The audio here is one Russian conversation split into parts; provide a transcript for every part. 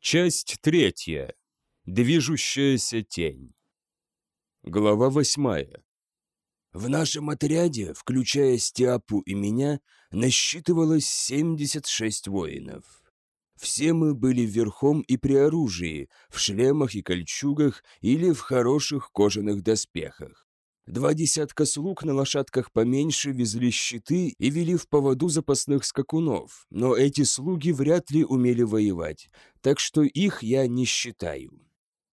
Часть третья. Движущаяся тень. Глава восьмая. В нашем отряде, включая Стиапу и меня, насчитывалось 76 воинов. Все мы были верхом и при оружии, в шлемах и кольчугах или в хороших кожаных доспехах. Два десятка слуг на лошадках поменьше везли щиты и вели в поводу запасных скакунов, но эти слуги вряд ли умели воевать, так что их я не считаю.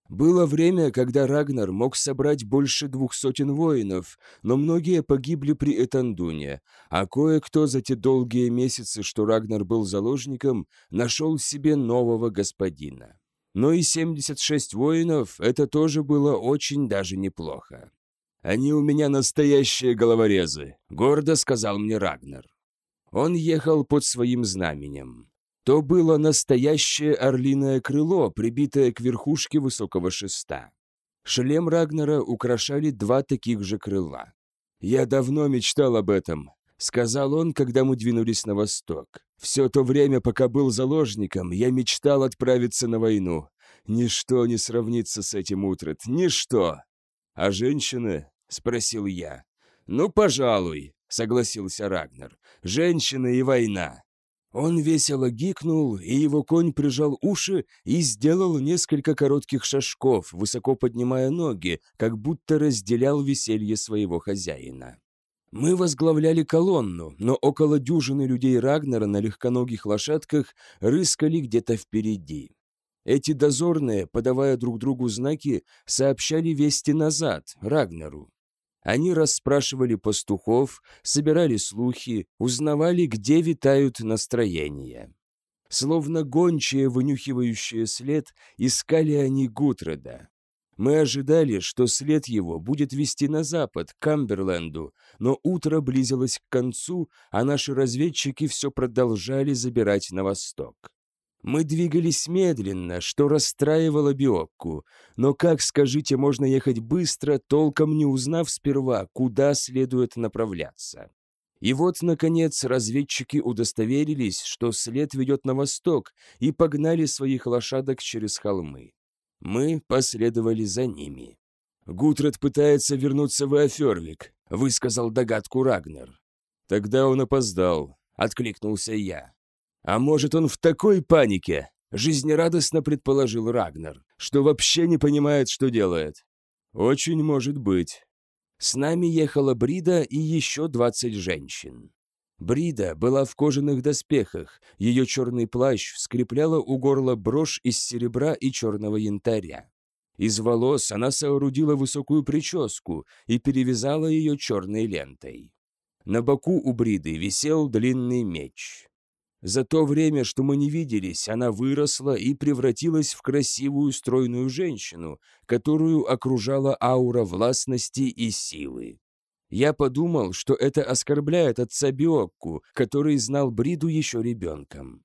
Было время, когда Рагнар мог собрать больше двух сотен воинов, но многие погибли при Этандуне, а кое-кто за те долгие месяцы, что Рагнар был заложником, нашел себе нового господина. Но и 76 воинов – это тоже было очень даже неплохо. «Они у меня настоящие головорезы», — гордо сказал мне Рагнар. Он ехал под своим знаменем. То было настоящее орлиное крыло, прибитое к верхушке высокого шеста. Шлем Рагнара украшали два таких же крыла. «Я давно мечтал об этом», — сказал он, когда мы двинулись на восток. «Все то время, пока был заложником, я мечтал отправиться на войну. Ничто не сравнится с этим утром, ничто. А женщины, — спросил я. «Ну, пожалуй», — согласился Рагнар. «Женщина и война». Он весело гикнул, и его конь прижал уши и сделал несколько коротких шажков, высоко поднимая ноги, как будто разделял веселье своего хозяина. Мы возглавляли колонну, но около дюжины людей Рагнара на легконогих лошадках рыскали где-то впереди. Эти дозорные, подавая друг другу знаки, сообщали вести назад, Рагнару. Они расспрашивали пастухов, собирали слухи, узнавали, где витают настроения. Словно гончие, вынюхивающие след, искали они Гутреда. Мы ожидали, что след его будет вести на запад, к Камберленду, но утро близилось к концу, а наши разведчики все продолжали забирать на восток. Мы двигались медленно, что расстраивало Биокку. Но как, скажите, можно ехать быстро, толком не узнав сперва, куда следует направляться? И вот, наконец, разведчики удостоверились, что след ведет на восток, и погнали своих лошадок через холмы. Мы последовали за ними. «Гутред пытается вернуться в Эофервик», — высказал догадку Рагнер. «Тогда он опоздал», — откликнулся я. «А может, он в такой панике?» – жизнерадостно предположил Рагнар, что вообще не понимает, что делает. «Очень может быть». С нами ехала Брида и еще двадцать женщин. Брида была в кожаных доспехах, ее черный плащ скрепляла у горла брошь из серебра и черного янтаря. Из волос она соорудила высокую прическу и перевязала ее черной лентой. На боку у Бриды висел длинный меч. За то время, что мы не виделись, она выросла и превратилась в красивую стройную женщину, которую окружала аура властности и силы. Я подумал, что это оскорбляет отца Биокку, который знал Бриду еще ребенком.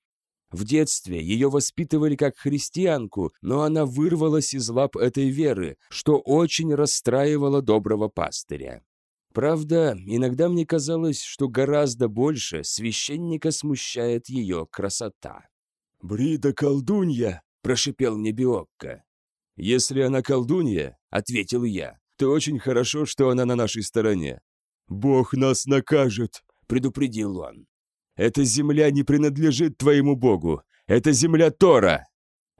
В детстве ее воспитывали как христианку, но она вырвалась из лап этой веры, что очень расстраивало доброго пастыря. Правда, иногда мне казалось, что гораздо больше священника смущает ее красота. «Брида колдунья!» – прошипел мне Биокко. «Если она колдунья», – ответил я, – «то очень хорошо, что она на нашей стороне». «Бог нас накажет», – предупредил он. «Эта земля не принадлежит твоему богу. Это земля Тора!»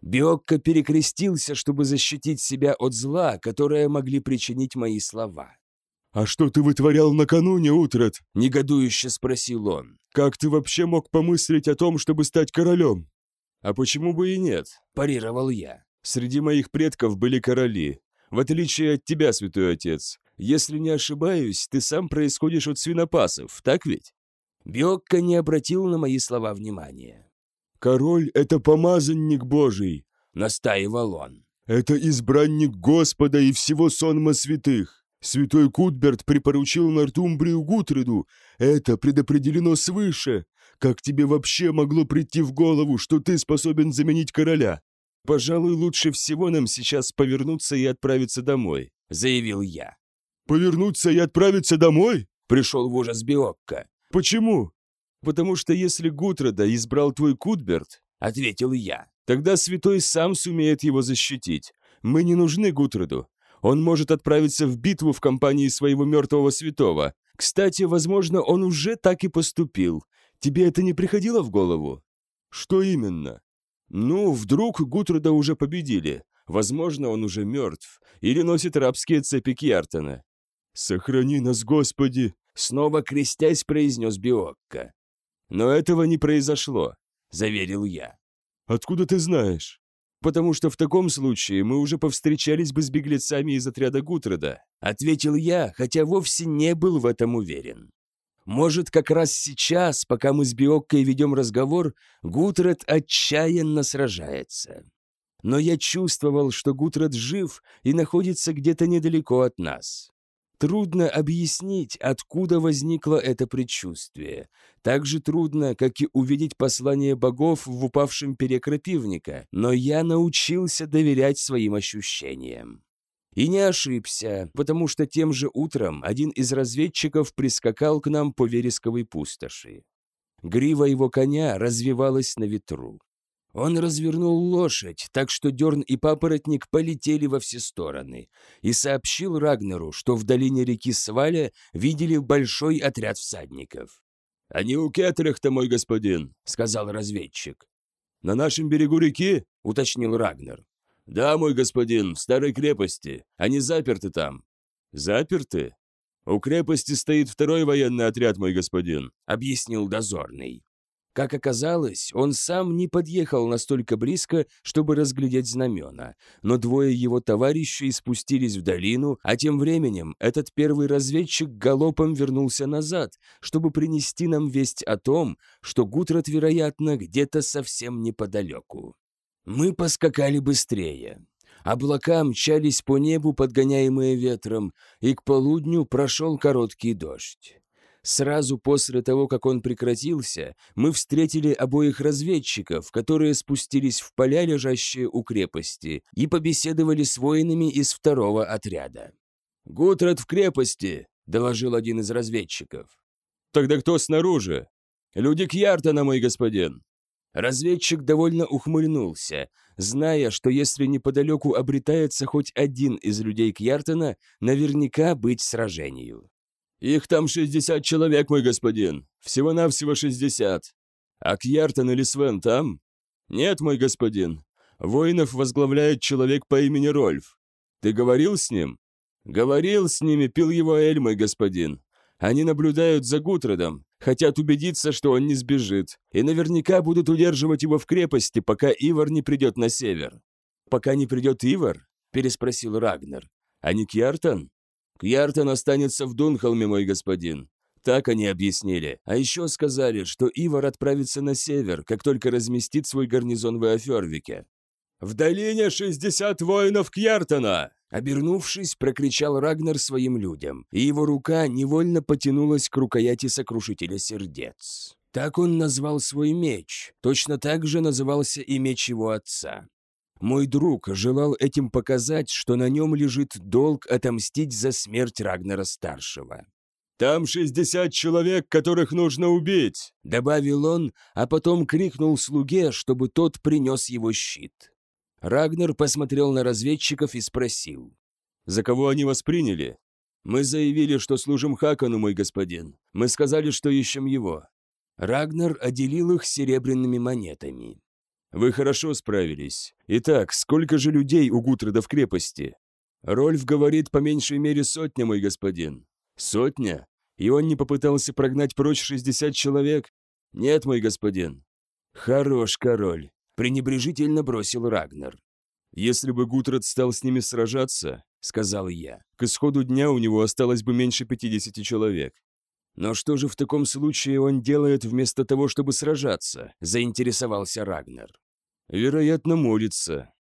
Биокко перекрестился, чтобы защитить себя от зла, которое могли причинить мои слова. «А что ты вытворял накануне, Утрат?» – негодующе спросил он. «Как ты вообще мог помыслить о том, чтобы стать королем?» «А почему бы и нет?» – парировал я. «Среди моих предков были короли. В отличие от тебя, святой отец. Если не ошибаюсь, ты сам происходишь от свинопасов, так ведь?» Бьокко не обратил на мои слова внимания. «Король — это помазанник Божий», — настаивал он. «Это избранник Господа и всего сонма святых. Святой Кутберт припоручил Нортумбрию Гутреду. Это предопределено свыше. Как тебе вообще могло прийти в голову, что ты способен заменить короля? Пожалуй, лучше всего нам сейчас повернуться и отправиться домой, заявил я. Повернуться и отправиться домой? Пришел в ужас Биокко. Почему? Потому что если Гутреда избрал твой Кутберт, ответил я, Тогда святой сам сумеет его защитить. Мы не нужны Гутроду. Он может отправиться в битву в компании своего мертвого святого. Кстати, возможно, он уже так и поступил. Тебе это не приходило в голову? Что именно? Ну, вдруг Гутрода уже победили. Возможно, он уже мертв. Или носит рабские цепи Кьяртона. «Сохрани нас, Господи!» Снова крестясь, произнес Биокко. «Но этого не произошло», — заверил я. «Откуда ты знаешь?» «Потому что в таком случае мы уже повстречались бы с беглецами из отряда Гутрода», — ответил я, хотя вовсе не был в этом уверен. Может, как раз сейчас, пока мы с Биоккой ведем разговор, Гутред отчаянно сражается. Но я чувствовал, что Гутред жив и находится где-то недалеко от нас. Трудно объяснить, откуда возникло это предчувствие. Так же трудно, как и увидеть послание богов в упавшем пере крапивника, но я научился доверять своим ощущениям. И не ошибся, потому что тем же утром один из разведчиков прискакал к нам по вересковой пустоши. Грива его коня развивалась на ветру. Он развернул лошадь, так что дерн и папоротник полетели во все стороны, и сообщил Рагнеру, что в долине реки Сваля видели большой отряд всадников. «Они у Кетрехта, мой господин», — сказал разведчик. «На нашем берегу реки?» — уточнил Рагнер. «Да, мой господин, в старой крепости. Они заперты там». «Заперты?» «У крепости стоит второй военный отряд, мой господин», — объяснил дозорный. Как оказалось, он сам не подъехал настолько близко, чтобы разглядеть знамена, но двое его товарищей спустились в долину, а тем временем этот первый разведчик галопом вернулся назад, чтобы принести нам весть о том, что Гутрат, вероятно, где-то совсем неподалеку. Мы поскакали быстрее. Облака мчались по небу, подгоняемые ветром, и к полудню прошел короткий дождь. Сразу после того, как он прекратился, мы встретили обоих разведчиков, которые спустились в поля, лежащие у крепости, и побеседовали с воинами из второго отряда. «Гутрат в крепости», — доложил один из разведчиков. «Тогда кто снаружи?» «Люди Кьяртона, мой господин». Разведчик довольно ухмыльнулся, зная, что если неподалеку обретается хоть один из людей Кьяртона, наверняка быть сражению. «Их там 60 человек, мой господин. Всего-навсего 60. А Кьяртон или Свен там?» «Нет, мой господин. Воинов возглавляет человек по имени Рольф. Ты говорил с ним?» «Говорил с ними, пил его Эль, мой господин. Они наблюдают за Гутродом, хотят убедиться, что он не сбежит, и наверняка будут удерживать его в крепости, пока Ивар не придет на север». «Пока не придет Ивар?» – переспросил Рагнер. «А не Кьяртон?» Кьяртон останется в Дунхолме, мой господин. Так они объяснили. А еще сказали, что Ивар отправится на север, как только разместит свой гарнизон в Эофервике. «В долине шестьдесят воинов Кьяртона!» Обернувшись, прокричал Рагнар своим людям, и его рука невольно потянулась к рукояти сокрушителя сердец. Так он назвал свой меч, точно так же назывался и меч его отца. Мой друг желал этим показать, что на нем лежит долг отомстить за смерть Рагнера-старшего. «Там шестьдесят человек, которых нужно убить!» — добавил он, а потом крикнул слуге, чтобы тот принес его щит. Рагнер посмотрел на разведчиков и спросил. «За кого они вас приняли?» «Мы заявили, что служим Хакану, мой господин. Мы сказали, что ищем его». Рагнер отделил их серебряными монетами. Вы хорошо справились. Итак, сколько же людей у Гутреда в крепости? Рольф говорит, по меньшей мере сотня, мой господин. Сотня? И он не попытался прогнать прочь 60 человек? Нет, мой господин. Хорош король, пренебрежительно бросил Рагнар. Если бы Гутред стал с ними сражаться, сказал я, к исходу дня у него осталось бы меньше 50 человек. «Но что же в таком случае он делает вместо того, чтобы сражаться?» – заинтересовался Рагнер. «Вероятно, молится».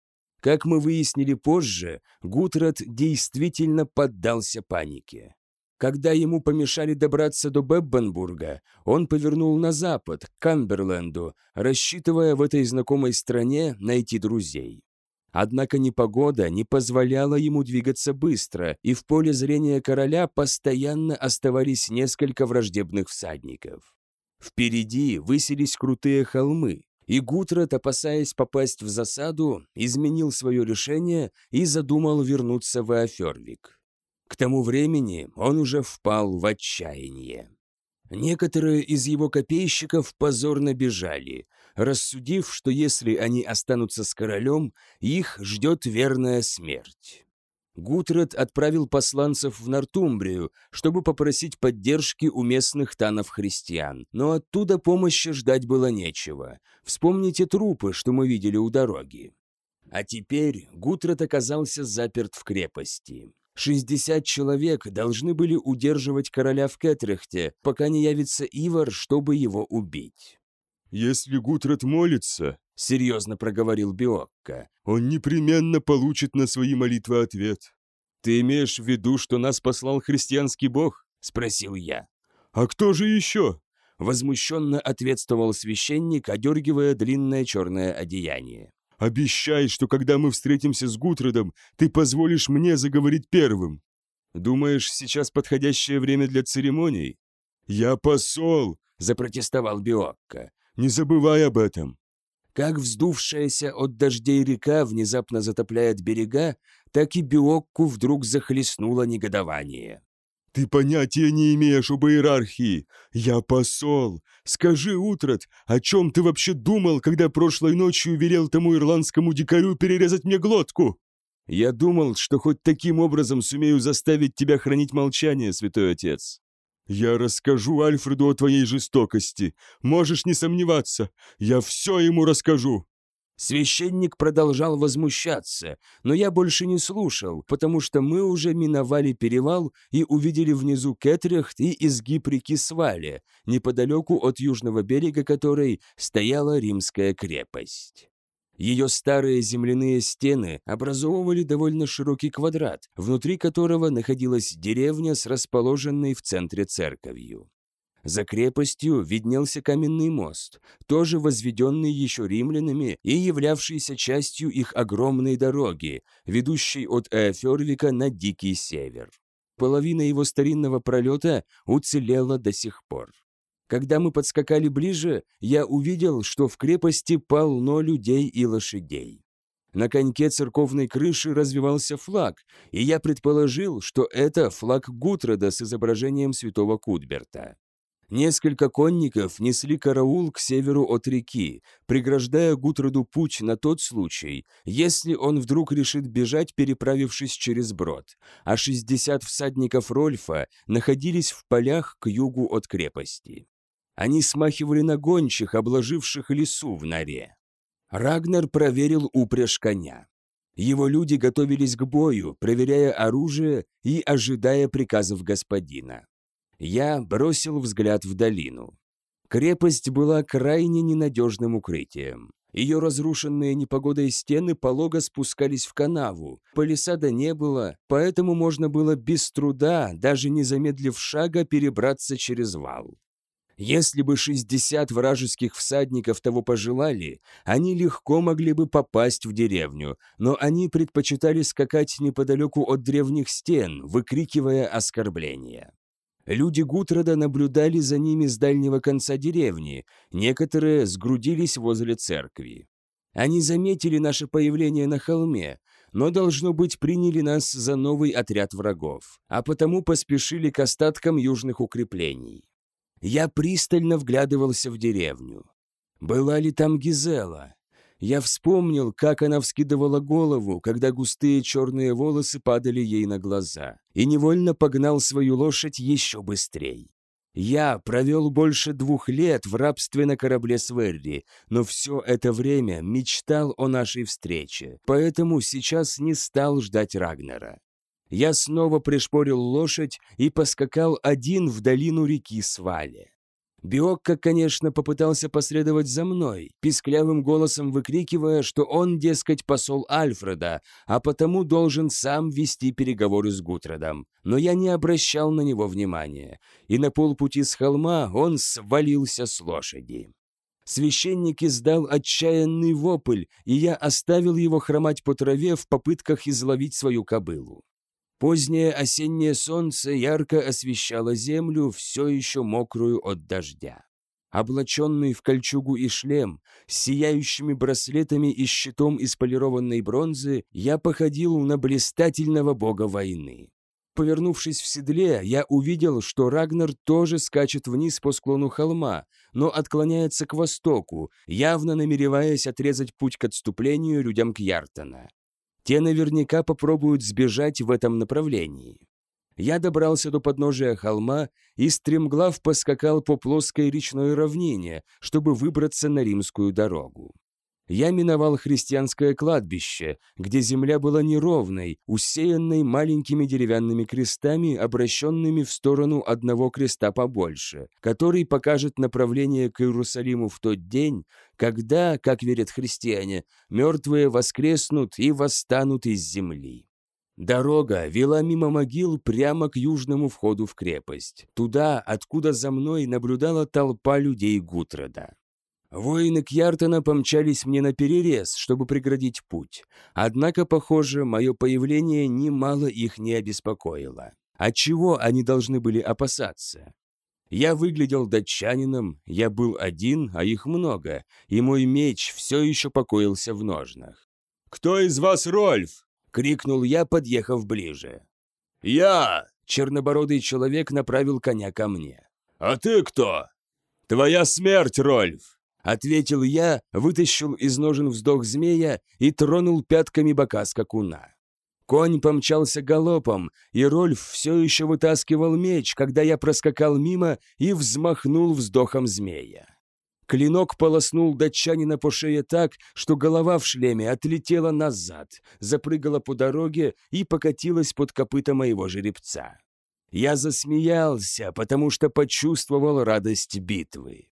Как мы выяснили позже, Гутрат действительно поддался панике. Когда ему помешали добраться до Беббенбурга, он повернул на запад, к Камберленду, рассчитывая в этой знакомой стране найти друзей. Однако непогода не позволяла ему двигаться быстро, и в поле зрения короля постоянно оставались несколько враждебных всадников. Впереди высились крутые холмы, И Гутрат, опасаясь попасть в засаду, изменил свое решение и задумал вернуться в Эофервик. К тому времени он уже впал в отчаяние. Некоторые из его копейщиков позорно бежали, рассудив, что если они останутся с королем, их ждет верная смерть. Гутред отправил посланцев в Нортумбрию, чтобы попросить поддержки у местных танов-христиан, но оттуда помощи ждать было нечего. Вспомните трупы, что мы видели у дороги. А теперь Гутред оказался заперт в крепости. 60 человек должны были удерживать короля в Кетрехте, пока не явится Ивар, чтобы его убить. «Если Гутред молится, — серьезно проговорил Биокко, — он непременно получит на свои молитвы ответ». «Ты имеешь в виду, что нас послал христианский бог?» — спросил я. «А кто же еще?» — возмущенно ответствовал священник, одергивая длинное черное одеяние. «Обещай, что когда мы встретимся с Гутредом, ты позволишь мне заговорить первым. Думаешь, сейчас подходящее время для церемоний?» «Я посол!» — запротестовал Биокко. Не забывай об этом. Как вздувшаяся от дождей река внезапно затопляет берега, так и Биокку вдруг захлестнуло негодование. «Ты понятия не имеешь об иерархии! Я посол! Скажи, Утрат, о чем ты вообще думал, когда прошлой ночью велел тому ирландскому дикарю перерезать мне глотку?» «Я думал, что хоть таким образом сумею заставить тебя хранить молчание, святой отец. «Я расскажу Альфреду о твоей жестокости. Можешь не сомневаться. Я все ему расскажу». Священник продолжал возмущаться, но я больше не слушал, потому что мы уже миновали перевал и увидели внизу Кетрехт и изгиб реки Свале, неподалеку от южного берега которой стояла римская крепость. Ее старые земляные стены образовывали довольно широкий квадрат, внутри которого находилась деревня с расположенной в центре церковью. За крепостью виднелся каменный мост, тоже возведенный еще римлянами и являвшийся частью их огромной дороги, ведущей от Эофервика на Дикий Север. Половина его старинного пролета уцелела до сих пор. Когда мы подскакали ближе, я увидел, что в крепости полно людей и лошадей. На коньке церковной крыши развивался флаг, и я предположил, что это флаг Гутрода с изображением святого Кудберта. Несколько конников несли караул к северу от реки, преграждая Гутроду путь на тот случай, если он вдруг решит бежать, переправившись через брод, а 60 всадников Рольфа находились в полях к югу от крепости. Они смахивали на гончих, обложивших лесу в норе. Рагнар проверил упряжь коня. Его люди готовились к бою, проверяя оружие и ожидая приказов господина. Я бросил взгляд в долину. Крепость была крайне ненадежным укрытием. Ее разрушенные непогодой стены полого спускались в канаву, палисада не было, поэтому можно было без труда, даже не замедлив шага, перебраться через вал. Если бы 60 вражеских всадников того пожелали, они легко могли бы попасть в деревню, но они предпочитали скакать неподалеку от древних стен, выкрикивая оскорбления. Люди Гутрода наблюдали за ними с дальнего конца деревни, некоторые сгрудились возле церкви. Они заметили наше появление на холме, но, должно быть, приняли нас за новый отряд врагов, а потому поспешили к остаткам южных укреплений. Я пристально вглядывался в деревню. Была ли там Гизела? Я вспомнил, как она вскидывала голову, когда густые черные волосы падали ей на глаза, и невольно погнал свою лошадь еще быстрее. Я провел больше двух лет в рабстве на корабле Сверри, но все это время мечтал о нашей встрече, поэтому сейчас не стал ждать Рагнера. Я снова пришпорил лошадь и поскакал один в долину реки Свале. Биокко, конечно, попытался последовать за мной, писклявым голосом выкрикивая, что он, дескать, посол Альфреда, а потому должен сам вести переговоры с Гутродом. Но я не обращал на него внимания, и на полпути с холма он свалился с лошади. Священник издал отчаянный вопль, и я оставил его хромать по траве в попытках изловить свою кобылу. Позднее осеннее солнце ярко освещало землю, все еще мокрую от дождя. Облаченный в кольчугу и шлем, с сияющими браслетами и щитом из полированной бронзы, я походил на блистательного бога войны. Повернувшись в седле, я увидел, что Рагнар тоже скачет вниз по склону холма, но отклоняется к востоку, явно намереваясь отрезать путь к отступлению людям Кьяртона. Те наверняка попробуют сбежать в этом направлении. Я добрался до подножия холма и стремглав поскакал по плоской речной равнине, чтобы выбраться на римскую дорогу. Я миновал христианское кладбище, где земля была неровной, усеянной маленькими деревянными крестами, обращенными в сторону одного креста побольше, который покажет направление к Иерусалиму в тот день, когда, как верят христиане, мертвые воскреснут и восстанут из земли. Дорога вела мимо могил прямо к южному входу в крепость, туда, откуда за мной наблюдала толпа людей Гутрода. Воины Кьяртона помчались мне на перерез, чтобы преградить путь. Однако, похоже, мое появление немало их не обеспокоило. Отчего они должны были опасаться? Я выглядел датчанином, я был один, а их много, и мой меч все еще покоился в ножнах. «Кто из вас Рольф?» — крикнул я, подъехав ближе. «Я!» — чернобородый человек направил коня ко мне. «А ты кто?» «Твоя смерть, Рольф!» Ответил я, вытащил из ножен вздох змея и тронул пятками бока скакуна. Конь помчался галопом, и Рольф все еще вытаскивал меч, когда я проскакал мимо и взмахнул вздохом змея. Клинок полоснул датчанина по шее так, что голова в шлеме отлетела назад, запрыгала по дороге и покатилась под копыта моего жеребца. Я засмеялся, потому что почувствовал радость битвы.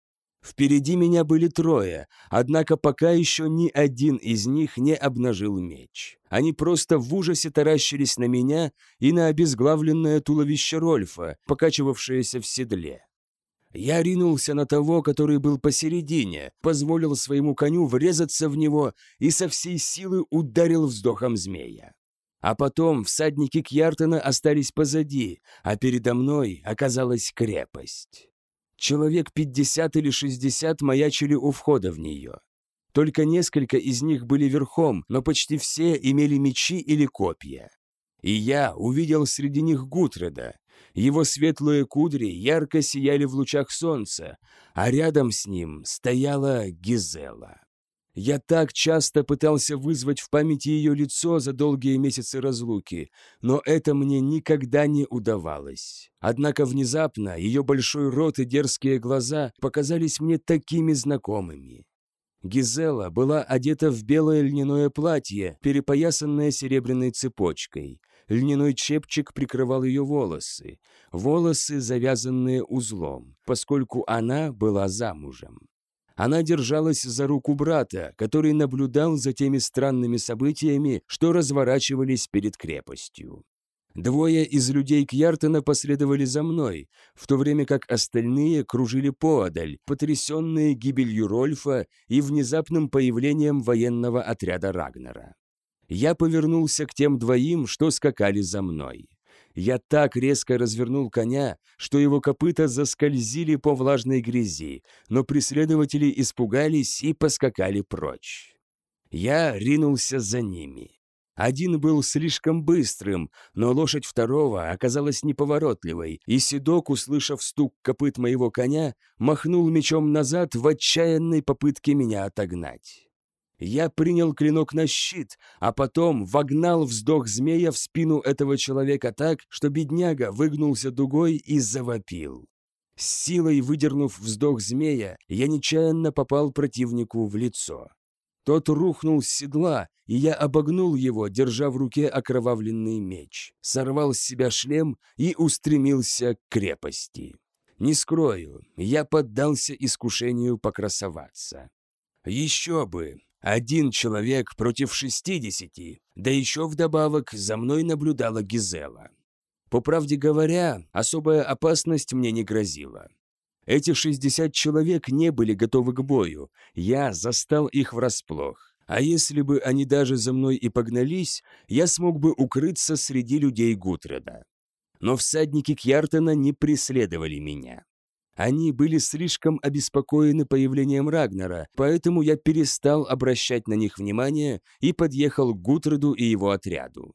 Впереди меня были трое, однако пока еще ни один из них не обнажил меч. Они просто в ужасе таращились на меня и на обезглавленное туловище Рольфа, покачивавшееся в седле. Я ринулся на того, который был посередине, позволил своему коню врезаться в него и со всей силы ударил вздохом змея. А потом всадники Кьяртона остались позади, а передо мной оказалась крепость. Человек 50 или 60 маячили у входа в нее. Только несколько из них были верхом, но почти все имели мечи или копья. И я увидел среди них Гутреда. Его светлые кудри ярко сияли в лучах солнца, а рядом с ним стояла Гизела. Я так часто пытался вызвать в памяти ее лицо за долгие месяцы разлуки, но это мне никогда не удавалось. Однако внезапно ее большой рот и дерзкие глаза показались мне такими знакомыми. Гизела была одета в белое льняное платье, перепоясанное серебряной цепочкой. Льняной чепчик прикрывал ее волосы, волосы, завязанные узлом, поскольку она была замужем. Она держалась за руку брата, который наблюдал за теми странными событиями, что разворачивались перед крепостью. Двое из людей Кьяртона последовали за мной, в то время как остальные кружили поодаль, потрясенные гибелью Рольфа и внезапным появлением военного отряда Рагнера. Я повернулся к тем двоим, что скакали за мной. Я так резко развернул коня, что его копыта заскользили по влажной грязи, но преследователи испугались и поскакали прочь. Я ринулся за ними. Один был слишком быстрым, но лошадь второго оказалась неповоротливой, и Седок, услышав стук копыт моего коня, махнул мечом назад в отчаянной попытке меня отогнать. Я принял клинок на щит, а потом вогнал вздох змея в спину этого человека так, что бедняга выгнулся дугой и завопил. С силой выдернув вздох змея, я нечаянно попал противнику в лицо. Тот рухнул с седла, и я обогнул его, держа в руке окровавленный меч, сорвал с себя шлем и устремился к крепости. Не скрою, я поддался искушению покрасоваться. Еще бы, один человек против шестидесяти, да еще вдобавок за мной наблюдала Гизела. По правде говоря, особая опасность мне не грозила. Эти шестьдесят человек не были готовы к бою, я застал их врасплох. А если бы они даже за мной и погнались, я смог бы укрыться среди людей Гутреда. Но всадники Кьяртона не преследовали меня. Они были слишком обеспокоены появлением Рагнара, поэтому я перестал обращать на них внимание и подъехал к Гутреду и его отряду.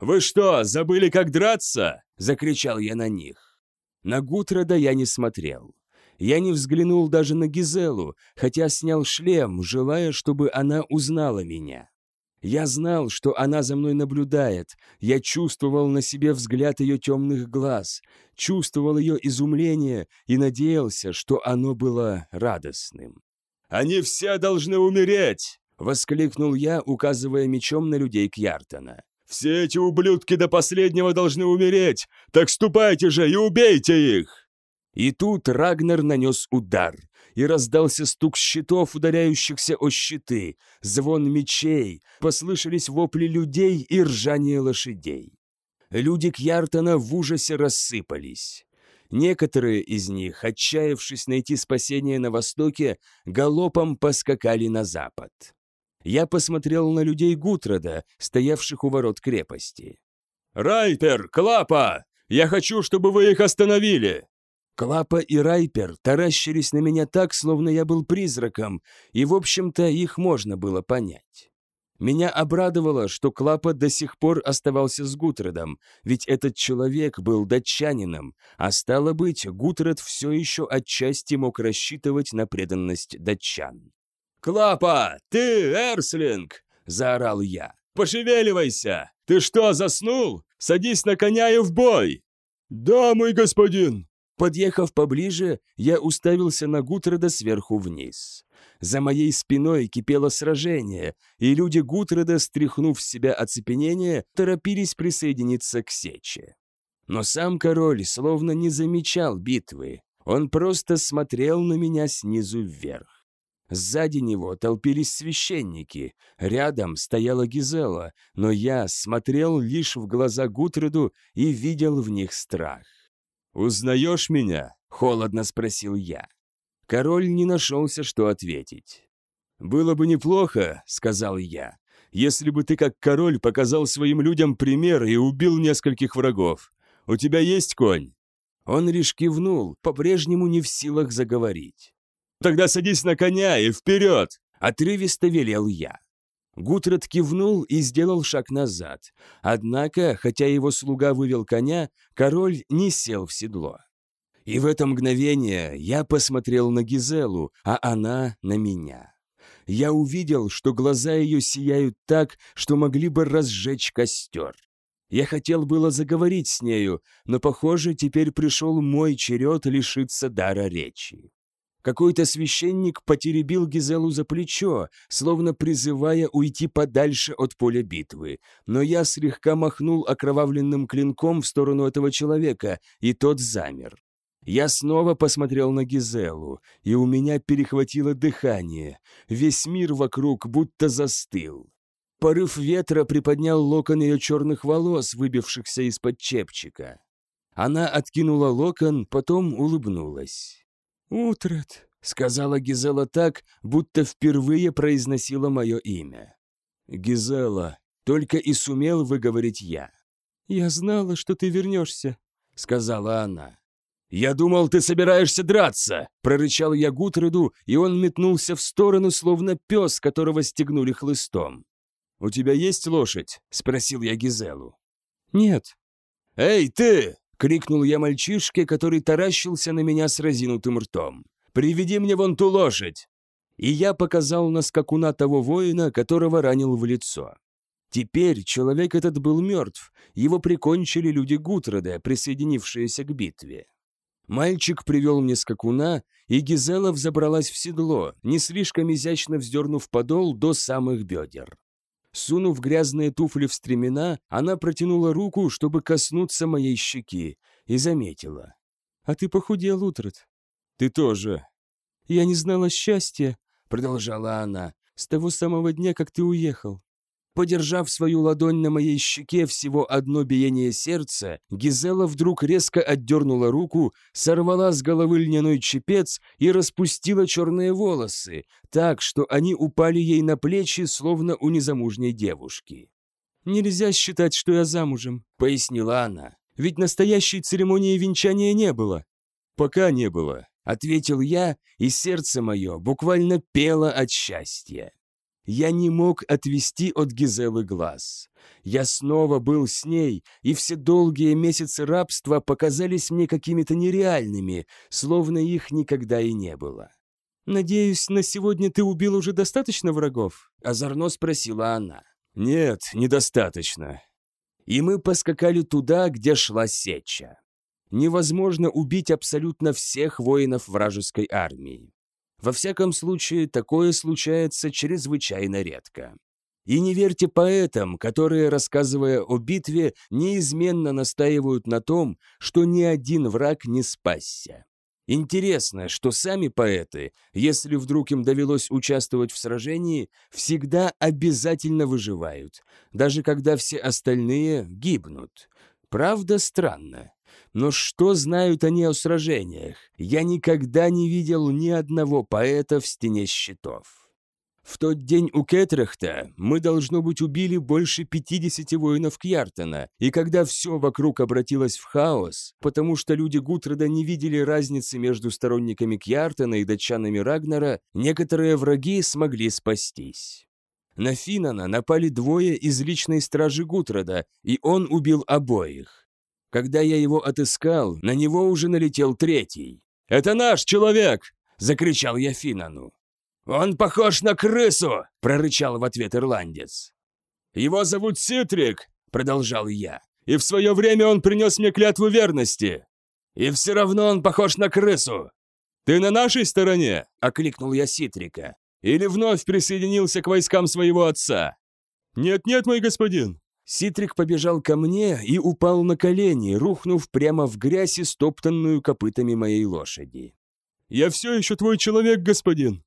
«Вы что, забыли, как драться?» – закричал я на них. На Гутреда я не смотрел. Я не взглянул даже на Гизелу, хотя снял шлем, желая, чтобы она узнала меня. Я знал, что она за мной наблюдает, я чувствовал на себе взгляд ее темных глаз, чувствовал ее изумление и надеялся, что оно было радостным. «Они все должны умереть!» — воскликнул я, указывая мечом на людей Кьяртона. «Все эти ублюдки до последнего должны умереть! Так ступайте же и убейте их!» И тут Рагнар нанес удар — и раздался стук щитов, ударяющихся о щиты, звон мечей, послышались вопли людей и ржание лошадей. Люди Кьяртона в ужасе рассыпались. Некоторые из них, отчаявшись найти спасение на востоке, галопом поскакали на запад. Я посмотрел на людей Гутрода, стоявших у ворот крепости. «Райтер! Клапа! Я хочу, чтобы вы их остановили!» Клапа и Райпер таращились на меня так, словно я был призраком, и, в общем-то, их можно было понять. Меня обрадовало, что Клапа до сих пор оставался с Гутредом, ведь этот человек был датчанином, а стало быть, Гутред все еще отчасти мог рассчитывать на преданность датчан. «Клапа, ты, Эрслинг!» — заорал я. «Пошевеливайся! Ты что, заснул? Садись на коня и в бой!» «Да, мой господин!» Подъехав поближе, я уставился на Гутреда сверху вниз. За моей спиной кипело сражение, и люди Гутреда, стряхнув с себя оцепенение, торопились присоединиться к сече. Но сам король словно не замечал битвы. Он просто смотрел на меня снизу вверх. Сзади него толпились священники, рядом стояла Гизела, но я смотрел лишь в глаза Гутреду и видел в них страх. «Узнаешь меня?» — холодно спросил я. Король не нашелся, что ответить. «Было бы неплохо», — сказал я, «если бы ты как король показал своим людям пример и убил нескольких врагов. У тебя есть конь?» Он лишь кивнул, по-прежнему не в силах заговорить. «Тогда садись на коня и вперед!» — отрывисто велел я. Гутред кивнул и сделал шаг назад. Однако, хотя его слуга вывел коня, король не сел в седло. И в это мгновение я посмотрел на Гизелу, а она на меня. Я увидел, что глаза ее сияют так, что могли бы разжечь костер. Я хотел было заговорить с нею, но, похоже, теперь пришел мой черед лишиться дара речи. Какой-то священник потеребил Гизелу за плечо, словно призывая уйти подальше от поля битвы. Но я слегка махнул окровавленным клинком в сторону этого человека, и тот замер. Я снова посмотрел на Гизелу, и у меня перехватило дыхание. Весь мир вокруг будто застыл. Порыв ветра приподнял локон ее черных волос, выбившихся из-под чепчика. Она откинула локон, потом улыбнулась. «Утрат», — сказала Гизела так, будто впервые произносила мое имя. «Гизела», — только и сумел выговорить я. «Я знала, что ты вернешься», — сказала она. «Я думал, ты собираешься драться!» — прорычал я Гутреду, и он метнулся в сторону, словно пес, которого стегнули хлыстом. «У тебя есть лошадь?» — спросил я Гизелу. «Нет». «Эй, ты!» Крикнул я мальчишке, который таращился на меня с разинутым ртом. «Приведи мне вон ту лошадь!» И я показал на скакуна того воина, которого ранил в лицо. Теперь человек этот был мертв, его прикончили люди Гутрода, присоединившиеся к битве. Мальчик привел мне скакуна, и Гизела взобралась в седло, не слишком изящно вздернув подол до самых бедер. Сунув грязные туфли в стремена, она протянула руку, чтобы коснуться моей щеки, и заметила. «А ты похудел, Утрат». «Ты тоже». «Я не знала счастья», — продолжала она, — «с того самого дня, как ты уехал. Подержав свою ладонь на моей щеке всего одно биение сердца, Гизела вдруг резко отдернула руку, сорвала с головы льняной чепец и распустила черные волосы, так, что они упали ей на плечи, словно у незамужней девушки. «Нельзя считать, что я замужем», — пояснила она, «ведь настоящей церемонии венчания не было». «Пока не было», — ответил я, и сердце мое буквально пело от счастья. Я не мог отвести от Гизелы глаз. Я снова был с ней, и все долгие месяцы рабства показались мне какими-то нереальными, словно их никогда и не было. «Надеюсь, на сегодня ты убил уже достаточно врагов?» — озорно спросила она. «Нет, недостаточно». И мы поскакали туда, где шла сеча. Невозможно убить абсолютно всех воинов вражеской армии. Во всяком случае, такое случается чрезвычайно редко. И не верьте поэтам, которые, рассказывая о битве, неизменно настаивают на том, что ни один враг не спасся. Интересно, что сами поэты, если вдруг им довелось участвовать в сражении, всегда обязательно выживают, даже когда все остальные гибнут. Правда, странно. Но что знают они о сражениях? Я никогда не видел ни одного поэта в стене щитов. В тот день у Кетрехта мы, должно быть, убили больше 50 воинов Кьяртона, и когда все вокруг обратилось в хаос, потому что люди Гутреда не видели разницы между сторонниками Кьяртона и датчанами Рагнара, некоторые враги смогли спастись. На Финана напали двое из личной стражи Гутреда, и он убил обоих. Когда я его отыскал, на него уже налетел третий. «Это наш человек!» — закричал я Финану. «Он похож на крысу!» — прорычал в ответ ирландец. «Его зовут Ситрик!» — продолжал я. «И в свое время он принес мне клятву верности!» «И все равно он похож на крысу!» «Ты на нашей стороне?» — окликнул я Ситрика. «Или вновь присоединился к войскам своего отца?» «Нет-нет, мой господин!» Ситрик побежал ко мне и упал на колени, рухнув прямо в грязь, стоптанную копытами моей лошади. «Я все еще твой человек, господин!»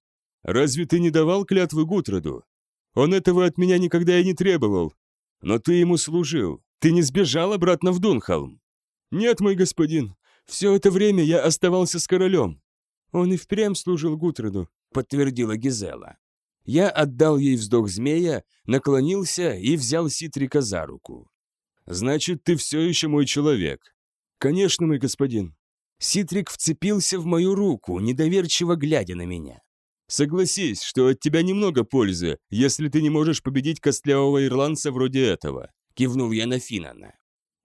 Разве ты не давал клятвы Гутроду? Он этого от меня никогда и не требовал. Но ты ему служил. Ты не сбежал обратно в Дунхолм. Нет, мой господин. Все это время я оставался с королем. Он и впрямь служил Гутроду, подтвердила Гизела. Я отдал ей вздох змея, наклонился и взял Ситрика за руку. «Значит, ты все еще мой человек». «Конечно, мой господин». Ситрик вцепился в мою руку, недоверчиво глядя на меня. Согласись, что от тебя немного пользы, если ты не можешь победить костлявого ирландца вроде этого», — кивнул я на Финана.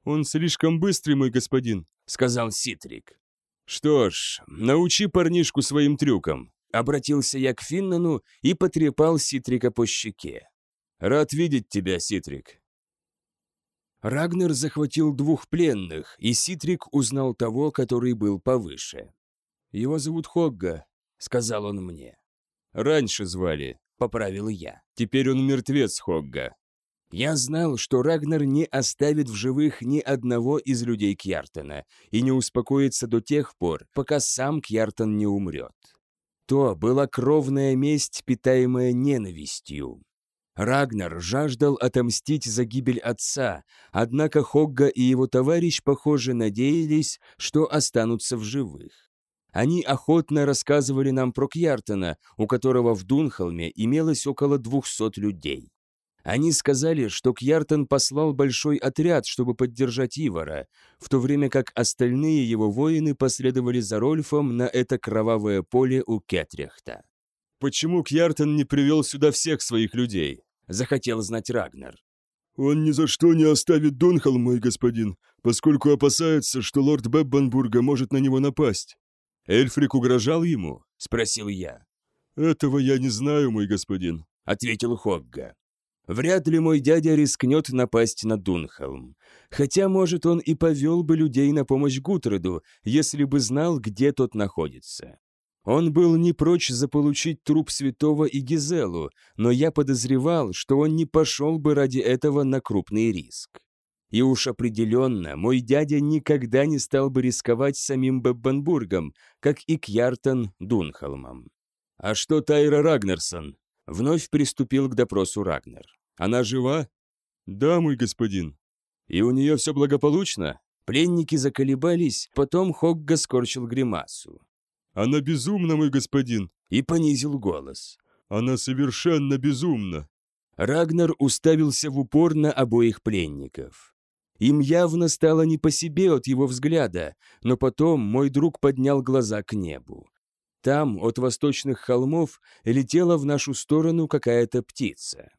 «Он слишком быстрый, мой господин», — сказал Ситрик. «Что ж, научи парнишку своим трюкам», — обратился я к Финнану и потрепал Ситрика по щеке. «Рад видеть тебя, Ситрик». Рагнер захватил двух пленных, и Ситрик узнал того, который был повыше. «Его зовут Хогга», — сказал он мне. «Раньше звали», — поправил я. «Теперь он мертвец Хогга». Я знал, что Рагнар не оставит в живых ни одного из людей Кьяртона и не успокоится до тех пор, пока сам Кьяртон не умрет. То была кровная месть, питаемая ненавистью. Рагнар жаждал отомстить за гибель отца, однако Хогга и его товарищ, похоже, надеялись, что останутся в живых. Они охотно рассказывали нам про Кьяртона, у которого в Дунхолме имелось около двухсот людей. Они сказали, что Кьяртон послал большой отряд, чтобы поддержать Ивара, в то время как остальные его воины последовали за Рольфом на это кровавое поле у Кетрехта. «Почему Кьяртон не привел сюда всех своих людей?» – захотел знать Рагнар. «Он ни за что не оставит Дунхолм, мой господин, поскольку опасается, что лорд Беббанбурга может на него напасть. «Эльфрик угрожал ему?» — спросил я. «Этого я не знаю, мой господин», — ответил Хогга. «Вряд ли мой дядя рискнет напасть на Дунхолм. Хотя, может, он и повел бы людей на помощь Гутреду, если бы знал, где тот находится. Он был не прочь заполучить труп святого и Гизелу, но я подозревал, что он не пошел бы ради этого на крупный риск. И уж определенно мой дядя никогда не стал бы рисковать самим Беббенбургом, как и Кьяртон Дунхолмом. «А что Тайра Рагнерсон?» Вновь приступил к допросу Рагнер. «Она жива?» «Да, мой господин». «И у нее все благополучно?» Пленники заколебались, потом Хогга скорчил гримасу. «Она безумна, мой господин!» И понизил голос. «Она совершенно безумна!» Рагнар уставился в упор на обоих пленников. Им явно стало не по себе от его взгляда, но потом мой друг поднял глаза к небу. Там, от восточных холмов, летела в нашу сторону какая-то птица.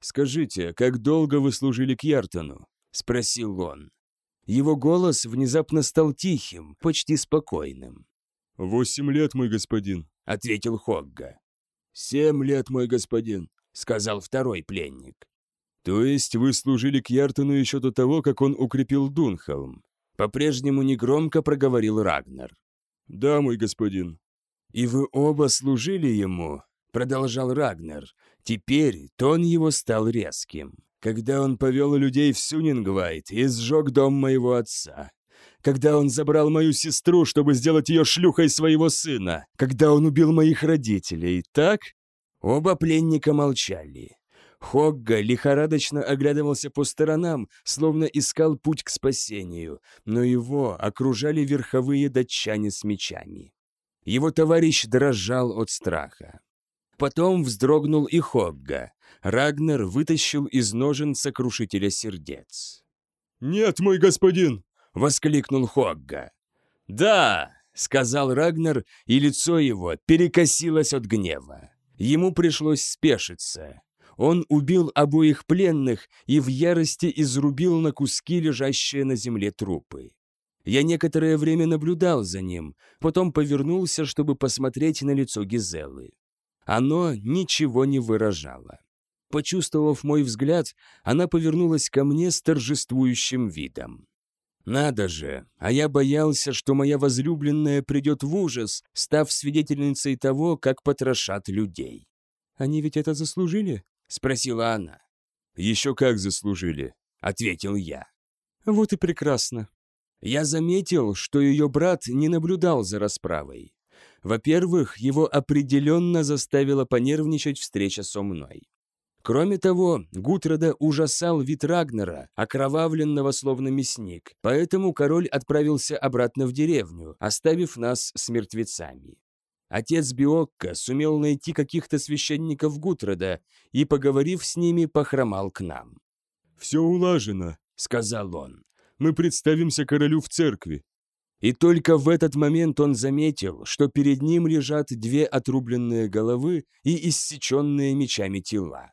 «Скажите, как долго вы служили к Яртону?» — спросил он. Его голос внезапно стал тихим, почти спокойным. «Восемь лет, мой господин», — ответил Хогга. «Семь лет, мой господин», — сказал второй пленник. «То есть вы служили к Яртону еще до того, как он укрепил Дунхолм?» По-прежнему негромко проговорил Рагнар. «Да, мой господин». «И вы оба служили ему?» — продолжал Рагнар. Теперь тон его стал резким. «Когда он повел людей в Сюнингвайт и сжег дом моего отца, когда он забрал мою сестру, чтобы сделать ее шлюхой своего сына, когда он убил моих родителей, так?» Оба пленника молчали. Хогга лихорадочно оглядывался по сторонам, словно искал путь к спасению, но его окружали верховые датчане с мечами. Его товарищ дрожал от страха. Потом вздрогнул и Хогга. Рагнер вытащил из ножен сокрушителя сердец. «Нет, мой господин!» — воскликнул Хогга. «Да!» — сказал Рагнер, и лицо его перекосилось от гнева. Ему пришлось спешиться. Он убил обоих пленных и в ярости изрубил на куски лежащие на земле трупы. Я некоторое время наблюдал за ним, потом повернулся, чтобы посмотреть на лицо Гизеллы. Оно ничего не выражало. Почувствовав мой взгляд, она повернулась ко мне с торжествующим видом. Надо же, а я боялся, что моя возлюбленная придет в ужас, став свидетельницей того, как потрошат людей. «Они ведь это заслужили?» — спросила она. «Еще как заслужили», — ответил я. «Вот и прекрасно». Я заметил, что ее брат не наблюдал за расправой. Во-первых, его определенно заставила понервничать встреча со мной. Кроме того, Гутрада ужасал вид Рагнера, окровавленного словно мясник, поэтому король отправился обратно в деревню, оставив нас с мертвецами. Отец Биокка сумел найти каких-то священников Гутрада и, поговорив с ними, похромал к нам. «Все улажено», — сказал он. «Мы представимся королю в церкви». И только в этот момент он заметил, что перед ним лежат две отрубленные головы и иссеченные мечами тела.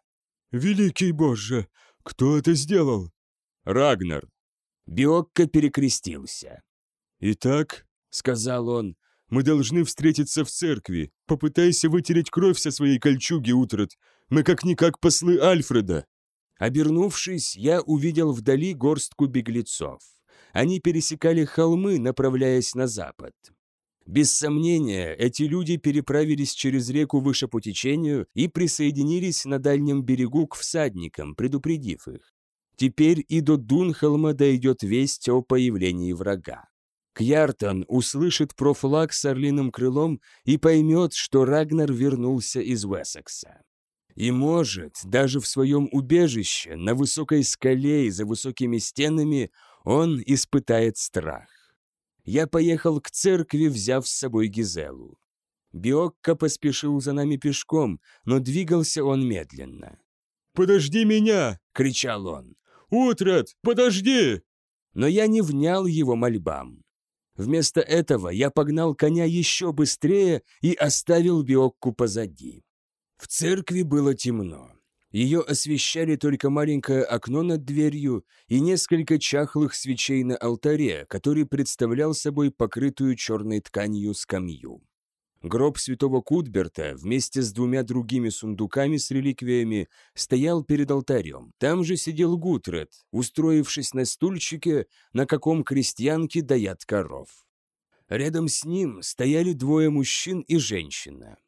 «Великий Боже! Кто это сделал?» «Рагнар». Биокка перекрестился. «Итак», — сказал он, мы должны встретиться в церкви. Попытайся вытереть кровь со своей кольчуги, Утрат. Мы как-никак послы Альфреда». Обернувшись, я увидел вдали горстку беглецов. Они пересекали холмы, направляясь на запад. Без сомнения, эти люди переправились через реку выше по течению и присоединились на дальнем берегу к всадникам, предупредив их. Теперь и до Дунхолма дойдет весть о появлении врага. Кьяртон услышит про флаг с орлиным крылом и поймет, что Рагнар вернулся из Уэссекса. И может, даже в своем убежище, на высокой скале и за высокими стенами, он испытает страх. Я поехал к церкви, взяв с собой Гизелу. Биокко поспешил за нами пешком, но двигался он медленно. «Подожди меня!» — кричал он. «Утрат, подожди!» Но я не внял его мольбам. Вместо этого я погнал коня еще быстрее и оставил Биокку позади. В церкви было темно. Ее освещали только маленькое окно над дверью и несколько чахлых свечей на алтаре, который представлял собой покрытую черной тканью скамью. Гроб святого Кутберта вместе с двумя другими сундуками с реликвиями стоял перед алтарем. Там же сидел Гутред, устроившись на стульчике, на каком крестьянки доят коров. Рядом с ним стояли двое мужчин и женщина.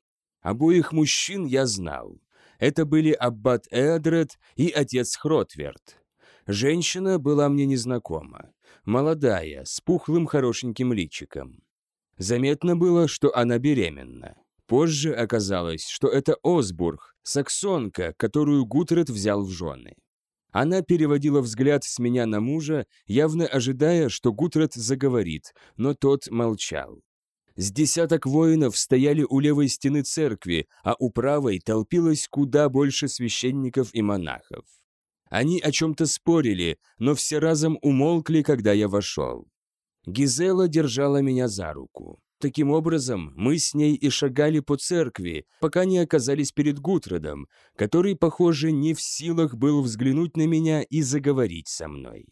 Обоих мужчин я знал. Это были аббат Эдред и отец Хротверд. Женщина была мне незнакома. Молодая, с пухлым хорошеньким личиком. Заметно было, что она беременна. Позже оказалось, что это Осбург, саксонка, которую Гутред взял в жены. Она переводила взгляд с меня на мужа, явно ожидая, что Гутред заговорит, но тот молчал. С десяток воинов стояли у левой стены церкви, а у правой толпилось куда больше священников и монахов. Они о чем-то спорили, но все разом умолкли, когда я вошел. Гизела держала меня за руку. Таким образом, мы с ней и шагали по церкви, пока не оказались перед Гутродом, который, похоже, не в силах был взглянуть на меня и заговорить со мной.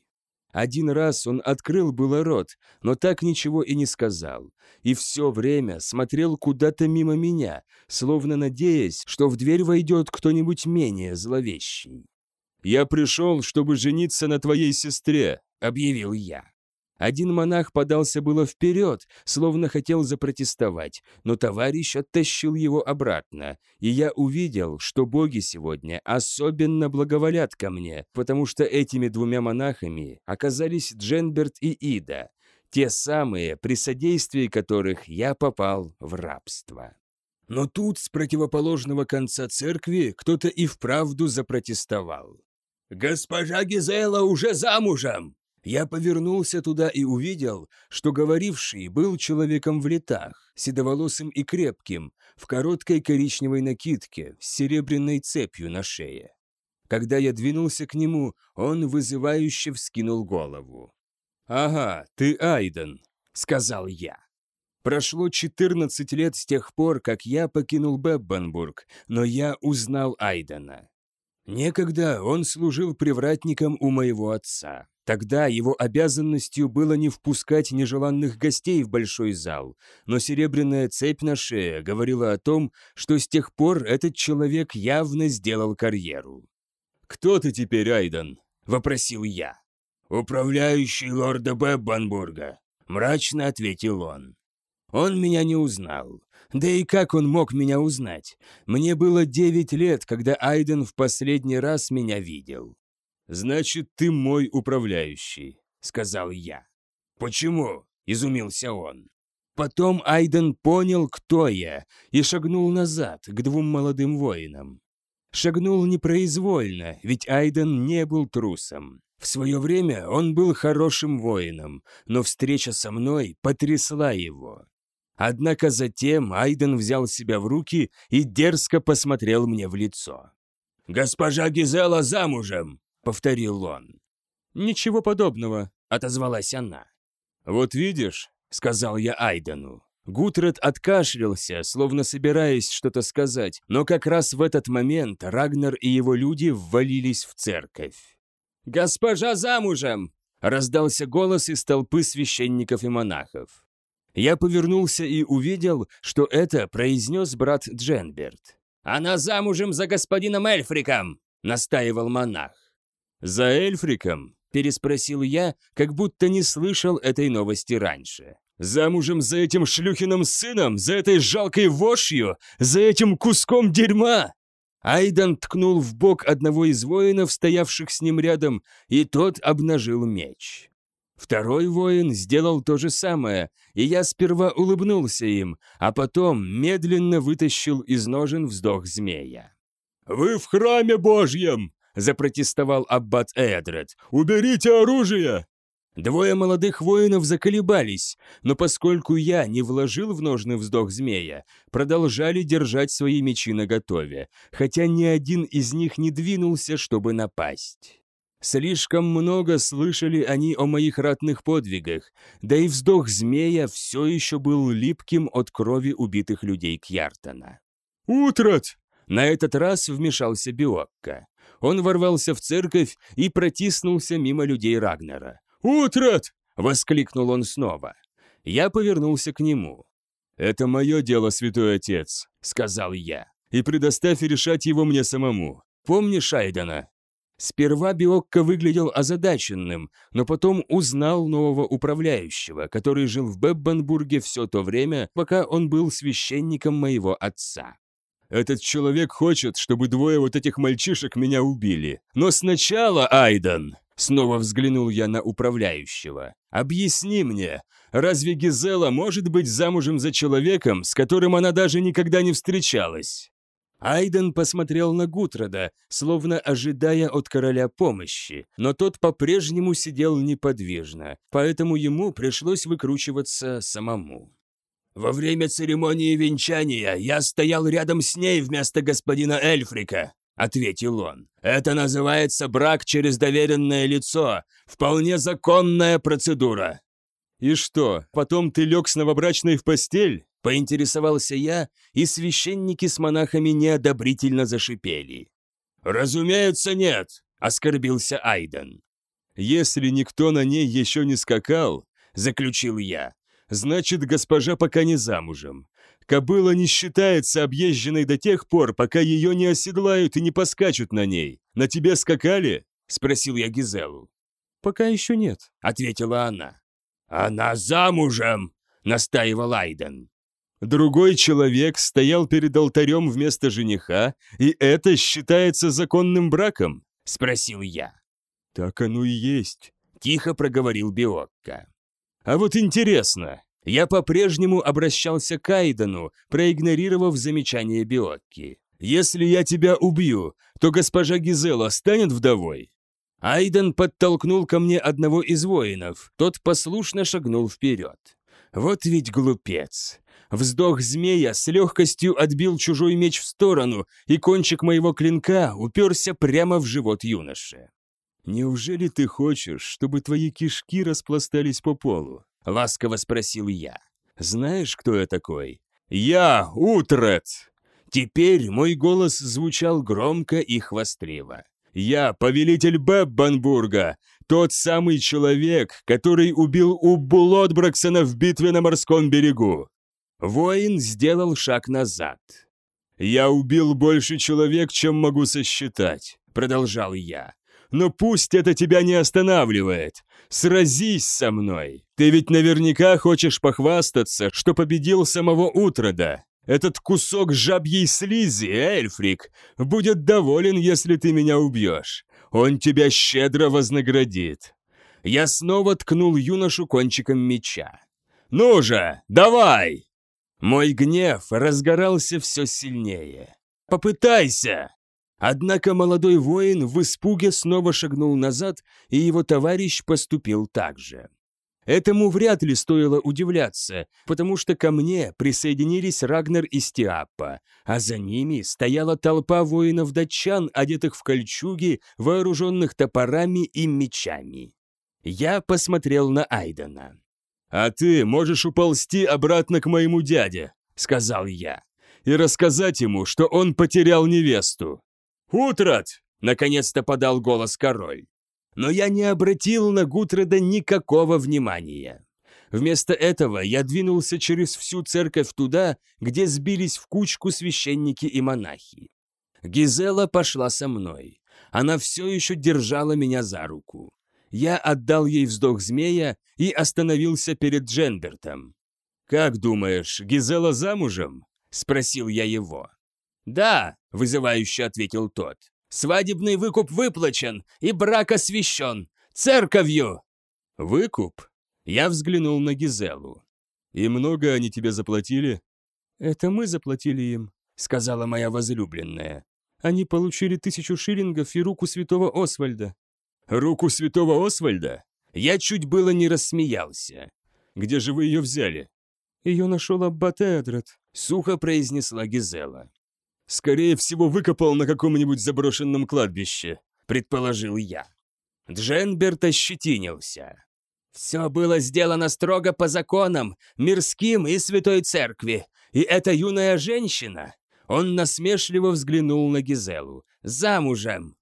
Один раз он открыл было рот, но так ничего и не сказал, и все время смотрел куда-то мимо меня, словно надеясь, что в дверь войдет кто-нибудь менее зловещий. «Я пришел, чтобы жениться на твоей сестре», — объявил я. Один монах подался было вперед, словно хотел запротестовать, но товарищ оттащил его обратно, и я увидел, что боги сегодня особенно благоволят ко мне, потому что этими двумя монахами оказались Дженберт и Ида, те самые, при содействии которых я попал в рабство. Но тут с противоположного конца церкви кто-то и вправду запротестовал. «Госпожа Гизела уже замужем!» Я повернулся туда и увидел, что говоривший был человеком в летах, седоволосым и крепким, в короткой коричневой накидке с серебряной цепью на шее. Когда я двинулся к нему, он вызывающе вскинул голову. «Ага, ты Айден», — сказал я. Прошло 14 лет с тех пор, как я покинул Беббенбург, но я узнал Айдена. Некогда он служил привратником у моего отца. Тогда его обязанностью было не впускать нежеланных гостей в большой зал, но серебряная цепь на шее говорила о том, что с тех пор этот человек явно сделал карьеру. «Кто ты теперь, Айден?» — вопросил я. «Управляющий лорда Беббанбурга», — мрачно ответил он. Он меня не узнал. Да и как он мог меня узнать? Мне было девять лет, когда Айден в последний раз меня видел. «Значит, ты мой управляющий», — сказал я. «Почему?» — изумился он. Потом Айден понял, кто я, и шагнул назад, к двум молодым воинам. Шагнул непроизвольно, ведь Айден не был трусом. В свое время он был хорошим воином, но встреча со мной потрясла его. Однако затем Айден взял себя в руки и дерзко посмотрел мне в лицо. «Госпожа Гизела замужем!» Повторил он. «Ничего подобного», — отозвалась она. «Вот видишь», — сказал я Айдену. Гутред откашлялся, словно собираясь что-то сказать, но как раз в этот момент Рагнар и его люди ввалились в церковь. «Госпожа замужем!» — раздался голос из толпы священников и монахов. Я повернулся и увидел, что это произнес брат Дженберт. «Она замужем за господином Эльфриком!» — настаивал монах. «За Эльфриком?» – переспросил я, как будто не слышал этой новости раньше. «Замужем за этим шлюхиным сыном? За этой жалкой вошью? За этим куском дерьма?» Айдан ткнул в бок одного из воинов, стоявших с ним рядом, и тот обнажил меч. Второй воин сделал то же самое, и я сперва улыбнулся им, а потом медленно вытащил из ножен вздох змея. «Вы в храме Божьем!» Запротестовал аббат Эдред. «Уберите оружие!» Двое молодых воинов заколебались, но поскольку я не вложил в ножны вздох змея, продолжали держать свои мечи наготове, хотя ни один из них не двинулся, чтобы напасть. Слишком много слышали они о моих ратных подвигах, да и вздох змея все еще был липким от крови убитых людей Кьяртона. «Утрат!» На этот раз вмешался Биокко он ворвался в церковь и протиснулся мимо людей Рагнера. «Утрат!» — воскликнул он снова. Я повернулся к нему. «Это мое дело, святой отец», — сказал я, «и предоставь решать его мне самому. Помнишь Айдена?» Сперва Биокко выглядел озадаченным, но потом узнал нового управляющего, который жил в Беббенбурге все то время, пока он был священником моего отца. Этот человек хочет, чтобы двое вот этих мальчишек меня убили. Но сначала, Айдан, снова взглянул я на управляющего. Объясни мне, разве Гизела может быть замужем за человеком, с которым она даже никогда не встречалась? Айден посмотрел на Гутрода, словно ожидая от короля помощи, но тот по-прежнему сидел неподвижно, поэтому ему пришлось выкручиваться самому. Во время церемонии венчания я стоял рядом с ней вместо господина Эльфрика, ответил он. «Это называется брак через доверенное лицо. Вполне законная процедура». «И что, потом ты лег с новобрачной в постель?» Поинтересовался я, и священники с монахами неодобрительно зашипели. «Разумеется, нет», — оскорбился Айден. «Если никто на ней еще не скакал», — заключил я, «значит, госпожа пока не замужем. Кобыла не считается объезженной до тех пор, пока ее не оседлают и не поскачут на ней. На тебе скакали?» — спросил я Гизелу. «Пока еще нет», — ответила она. «Она замужем!» — настаивал Айден. Другой человек стоял перед алтарем вместо жениха, и это считается законным браком?» — спросил я. «Так оно и есть», — тихо проговорил Биокко. «А вот интересно, я по-прежнему обращался к Айдену, проигнорировав замечание Биокки. «Если я тебя убью, то госпожа Гизела станет вдовой?» Айден подтолкнул ко мне одного из воинов, тот послушно шагнул вперед. Вот ведь глупец. Вздох змея с легкостью отбил чужой меч в сторону, и кончик моего клинка уперся прямо в живот юноши. «Неужели ты хочешь, чтобы твои кишки распластались по полу?» — ласково спросил я. «Знаешь, кто я такой?» «Я Утрет!» Теперь мой голос звучал громко и хвастливо. «Я повелитель Беббанбурга, тот самый человек, который убил Уббу Лотбраксона в битве на морском берегу. Воин сделал шаг назад. «Я убил больше человек, чем могу сосчитать», — продолжал я. «Но пусть это тебя не останавливает. Сразись со мной. Ты ведь наверняка хочешь похвастаться, что победил самого Утрода. Этот кусок жабьей слизи, Эльфрик, будет доволен, если ты меня убьешь. Он тебя щедро вознаградит». Я снова ткнул юношу кончиком меча. «Ну же, давай!» Мой гнев разгорался все сильнее. «Попытайся!» Однако молодой воин в испуге снова шагнул назад, и его товарищ поступил так же. Этому вряд ли стоило удивляться, потому что ко мне присоединились Рагнер и Стиаппа, а за ними стояла толпа воинов-датчан, одетых в кольчуги, вооруженных топорами и мечами. Я посмотрел на Айдена. «А ты можешь уползти обратно к моему дяде», — сказал я, «и рассказать ему, что он потерял невесту». «Утрат!» — наконец-то подал голос король. Но я не обратил на Гутреда никакого внимания. Вместо этого я двинулся через всю церковь туда, где сбились в кучку священники и монахи. Гизела пошла со мной. Она все еще держала меня за руку. Я отдал ей вздох змея и остановился перед Дженбертом. «Как думаешь, Гизела замужем?» — спросил я его. «Да», — вызывающе ответил тот. «Свадебный выкуп выплачен и брак освящен. Церковью!» «Выкуп?» Я взглянул на Гизелу. «И много они тебе заплатили?» «Это мы заплатили им», — сказала моя возлюбленная. «Они получили тысячу шиллингов и руку святого Освальда». Руку святого Освальда? Я чуть было не рассмеялся. Где же вы ее взяли? Ее нашел Аббат Эдред, сухо произнесла Гизела. Скорее всего, выкопал на каком-нибудь заброшенном кладбище, предположил я. Дженберт ощетинился. Все было сделано строго по законам, мирским и святой церкви. И эта юная женщина... Он насмешливо взглянул на Гизелу. «Замужем!»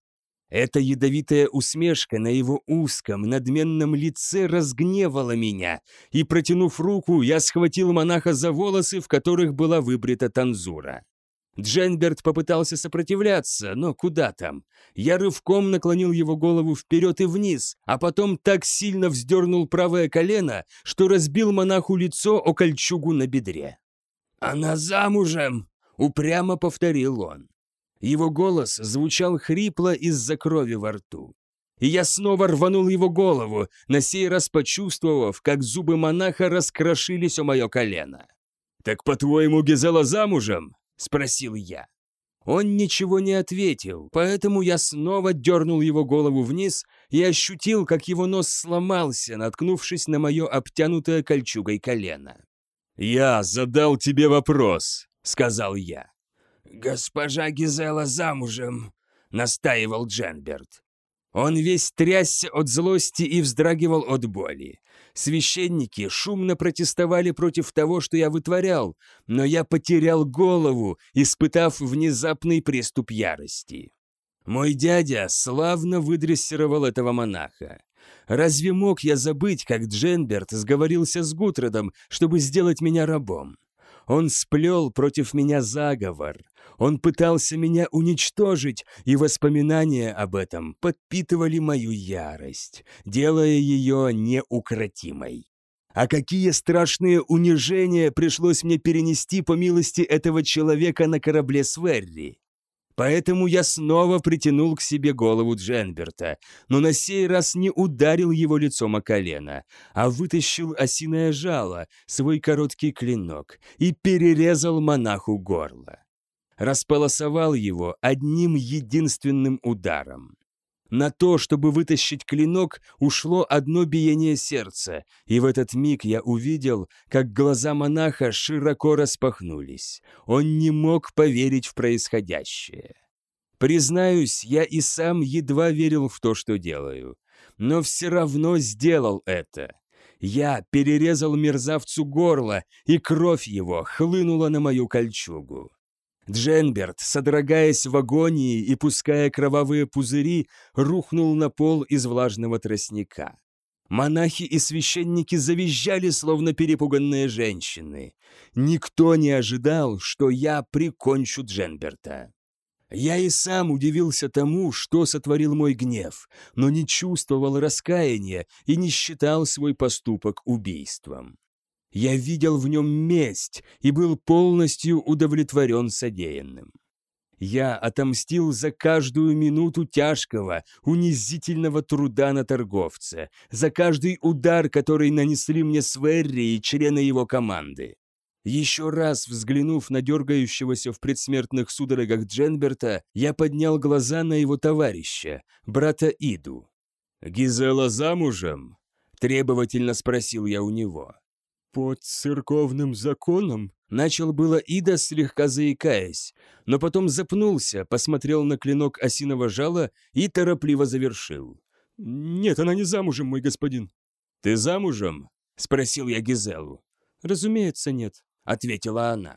Эта ядовитая усмешка на его узком, надменном лице разгневала меня, и, протянув руку, я схватил монаха за волосы, в которых была выбрита танзура. Дженберт попытался сопротивляться, но куда там? Я рывком наклонил его голову вперед и вниз, а потом так сильно вздернул правое колено, что разбил монаху лицо о кольчугу на бедре. «Она замужем!» — упрямо повторил он. Его голос звучал хрипло из-за крови во рту. И я снова рванул его голову, на сей раз почувствовав, как зубы монаха раскрошились о мое колено. «Так, по-твоему, Гизела замужем?» — спросил я. Он ничего не ответил, поэтому я снова дернул его голову вниз и ощутил, как его нос сломался, наткнувшись на мое обтянутое кольчугой колено. «Я задал тебе вопрос», — сказал я. «Госпожа Гизела замужем», — настаивал Дженберт. Он весь трясся от злости и вздрагивал от боли. Священники шумно протестовали против того, что я вытворял, но я потерял голову, испытав внезапный приступ ярости. Мой дядя славно выдрессировал этого монаха. Разве мог я забыть, как Дженберт сговорился с Гутродом, чтобы сделать меня рабом? Он сплел против меня заговор. Он пытался меня уничтожить, и воспоминания об этом подпитывали мою ярость, делая ее неукротимой. А какие страшные унижения пришлось мне перенести по милости этого человека на корабле Сверри. Поэтому я снова притянул к себе голову Дженберта, но на сей раз не ударил его лицом о колено, а вытащил осиное жало, свой короткий клинок, и перерезал монаху горло. Располосовал его одним единственным ударом. На то, чтобы вытащить клинок, ушло одно биение сердца, и в этот миг я увидел, как глаза монаха широко распахнулись. Он не мог поверить в происходящее. Признаюсь, я и сам едва верил в то, что делаю, но все равно сделал это. Я перерезал мерзавцу горло, и кровь его хлынула на мою кольчугу. Дженберт, содрогаясь в агонии и пуская кровавые пузыри, рухнул на пол из влажного тростника. Монахи и священники завизжали, словно перепуганные женщины. Никто не ожидал, что я прикончу Дженберта. Я и сам удивился тому, что сотворил мой гнев, но не чувствовал раскаяния и не считал свой поступок убийством. Я видел в нем месть и был полностью удовлетворен содеянным. Я отомстил за каждую минуту тяжкого, унизительного труда на торговце, за каждый удар, который нанесли мне Сверри и члены его команды. Еще раз взглянув на дергающегося в предсмертных судорогах Дженберта, я поднял глаза на его товарища, брата Иду. «Гизела замужем?» – требовательно спросил я у него. «Под церковным законом?» Начал было Ида, слегка заикаясь, но потом запнулся, посмотрел на клинок осиного жала и торопливо завершил. «Нет, она не замужем, мой господин». «Ты замужем?» — спросил я Гизелу. «Разумеется, нет», — ответила она.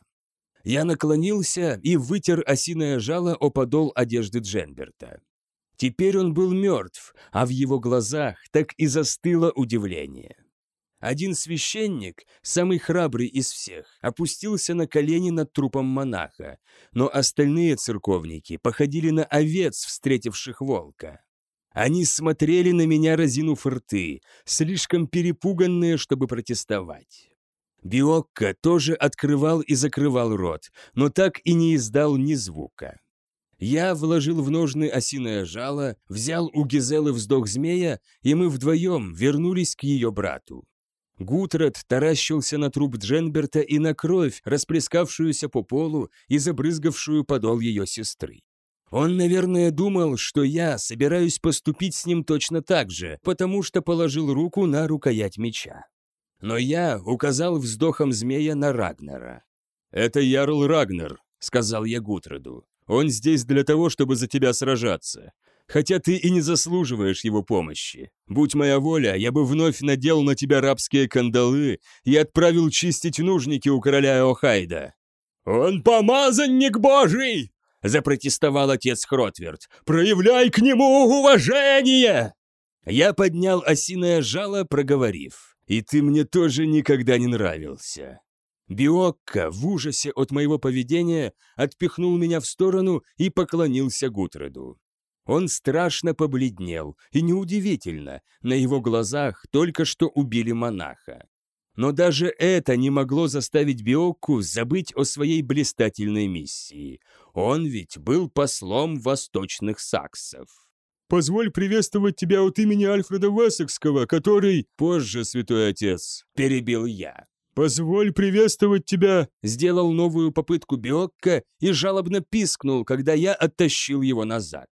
Я наклонился и вытер осиное жало о подол одежды Дженберта. Теперь он был мертв, а в его глазах так и застыло удивление. Один священник, самый храбрый из всех, опустился на колени над трупом монаха, но остальные церковники походили на овец, встретивших волка. Они смотрели на меня, разинув рты, слишком перепуганные, чтобы протестовать. Биокко тоже открывал и закрывал рот, но так и не издал ни звука. Я вложил в ножны осиное жало, взял у Гизелы вздох змея, и мы вдвоем вернулись к ее брату. Гутред таращился на труп Дженберта и на кровь, расплескавшуюся по полу и забрызгавшую подол ее сестры. Он, наверное, думал, что я собираюсь поступить с ним точно так же, потому что положил руку на рукоять меча. Но я указал вздохом змея на Рагнера. «Это Ярл Рагнер», — сказал я Гутреду. «Он здесь для того, чтобы за тебя сражаться хотя ты и не заслуживаешь его помощи. Будь моя воля, я бы вновь надел на тебя рабские кандалы и отправил чистить нужники у короля Охайда». «Он помазанник божий!» — запротестовал отец Хротверд. «Проявляй к нему уважение!» Я поднял осиное жало, проговорив. «И ты мне тоже никогда не нравился». Биокко в ужасе от моего поведения отпихнул меня в сторону и поклонился Гутреду. Он страшно побледнел, и неудивительно, на его глазах только что убили монаха. Но даже это не могло заставить Биокку забыть о своей блистательной миссии. Он ведь был послом восточных саксов. «Позволь приветствовать тебя от имени Альфреда Вессекского, который...» «Позже, святой отец», — перебил я. «Позволь приветствовать тебя!» Сделал новую попытку Биокка и жалобно пискнул, когда я оттащил его назад.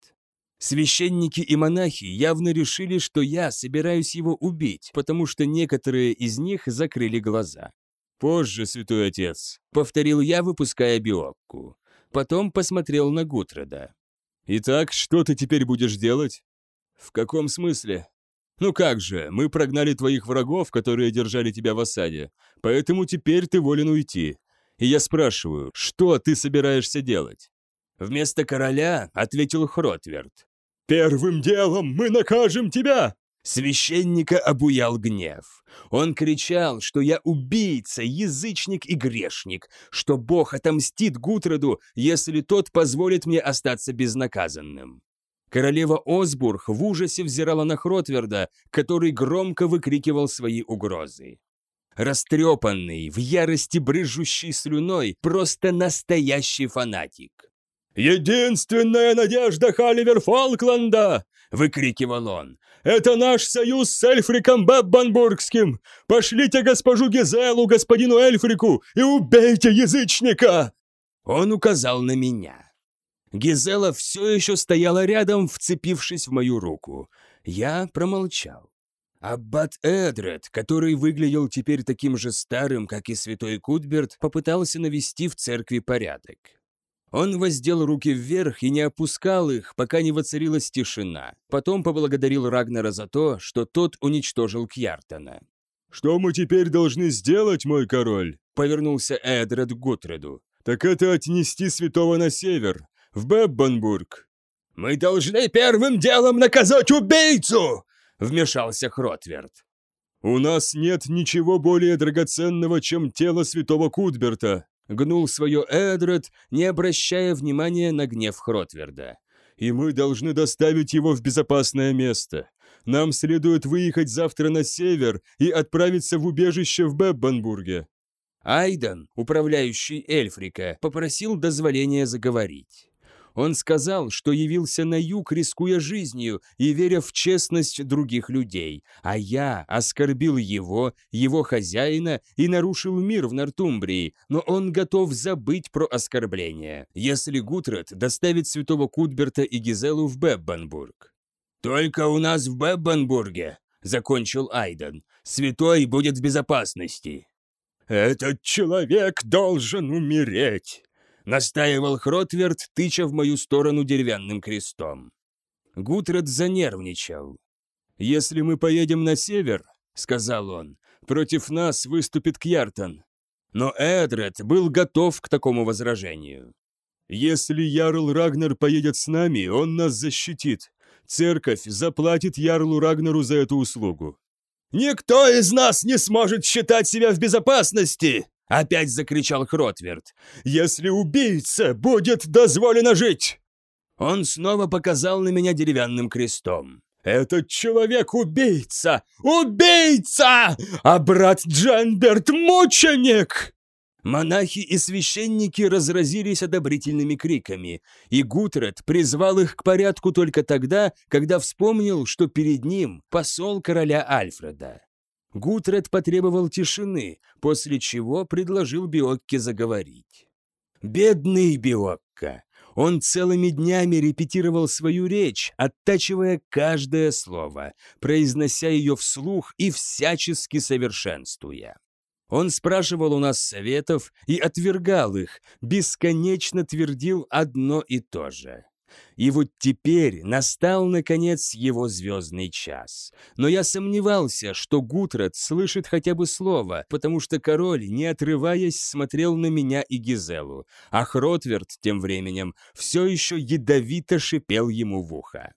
Священники и монахи явно решили, что я собираюсь его убить, потому что некоторые из них закрыли глаза. «Позже, святой отец», — повторил я, выпуская биокку. Потом посмотрел на Гутреда. Итак, что ты теперь будешь делать? В каком смысле? Ну как же, мы прогнали твоих врагов, которые держали тебя в осаде, поэтому теперь ты волен уйти. И я спрашиваю, что ты собираешься делать? Вместо короля ответил Хротверд. «Первым делом мы накажем тебя!» Священника обуял гнев. Он кричал, что я убийца, язычник и грешник, что Бог отомстит Гутроду, если тот позволит мне остаться безнаказанным. Королева Осбург в ужасе взирала на Хротверда, который громко выкрикивал свои угрозы. Растрепанный, в ярости брыжущий слюной, просто настоящий фанатик. «Единственная надежда Халивер Фолкленда!» — выкрикивал он. «Это наш союз с Эльфриком Беббанбургским! Пошлите госпожу Гизелу, господину Эльфрику, и убейте язычника!» Он указал на меня. Гизела все еще стояла рядом, вцепившись в мою руку. Я промолчал. Аббат Эдред, который выглядел теперь таким же старым, как и святой Кутберт, попытался навести в церкви порядок. Он воздел руки вверх и не опускал их, пока не воцарилась тишина. Потом поблагодарил Рагнера за то, что тот уничтожил Кьяртона. «Что мы теперь должны сделать, мой король?» — повернулся Эдред к Гутреду. «Так это отнести святого на север, в Беббенбург». «Мы должны первым делом наказать убийцу!» — вмешался Хротверд. «У нас нет ничего более драгоценного, чем тело святого Кутберта», Гнул свое Эдред, не обращая внимания на гнев Хротверда. «И мы должны доставить его в безопасное место. Нам следует выехать завтра на север и отправиться в убежище в Беббенбурге». Айден, управляющий Эльфрика, попросил дозволения заговорить. Он сказал, что явился на юг, рискуя жизнью и веря в честность других людей, а я оскорбил его, его хозяина и нарушил мир в Нортумбрии, но он готов забыть про оскорбление, если Гутред доставит святого Кутберта и Гизелу в Беббенбург. «Только у нас в Беббенбурге», — закончил Айден, — «святой будет в безопасности». «Этот человек должен умереть!» Настаивал Хротверд, тыча в мою сторону деревянным крестом. Гутред занервничал. «Если мы поедем на север, — сказал он, — против нас выступит Кьяртон». Но Эдред был готов к такому возражению. «Если Ярл Рагнар поедет с нами, он нас защитит. Церковь заплатит Ярлу Рагнару за эту услугу». «Никто из нас не сможет считать себя в безопасности!» Опять закричал Хротверд. «Если убийца будет дозволено жить!» Он снова показал на меня деревянным крестом. «Этот человек убийца! Убийца! А брат Джанберт мученик!» Монахи и священники разразились одобрительными криками, и Гутред призвал их к порядку только тогда, когда вспомнил, что перед ним посол короля Альфреда. Гутред потребовал тишины, после чего предложил Биокке заговорить. Бедный Биокка! Он целыми днями репетировал свою речь, оттачивая каждое слово, произнося ее вслух и всячески совершенствуя. Он спрашивал у нас советов и отвергал их, бесконечно твердил одно и то же. И вот теперь настал, наконец, его звездный час. Но я сомневался, что Гутрат слышит хотя бы слово, потому что король, не отрываясь, смотрел на меня и Гизелу, а Хротверд тем временем все еще ядовито шипел ему в ухо.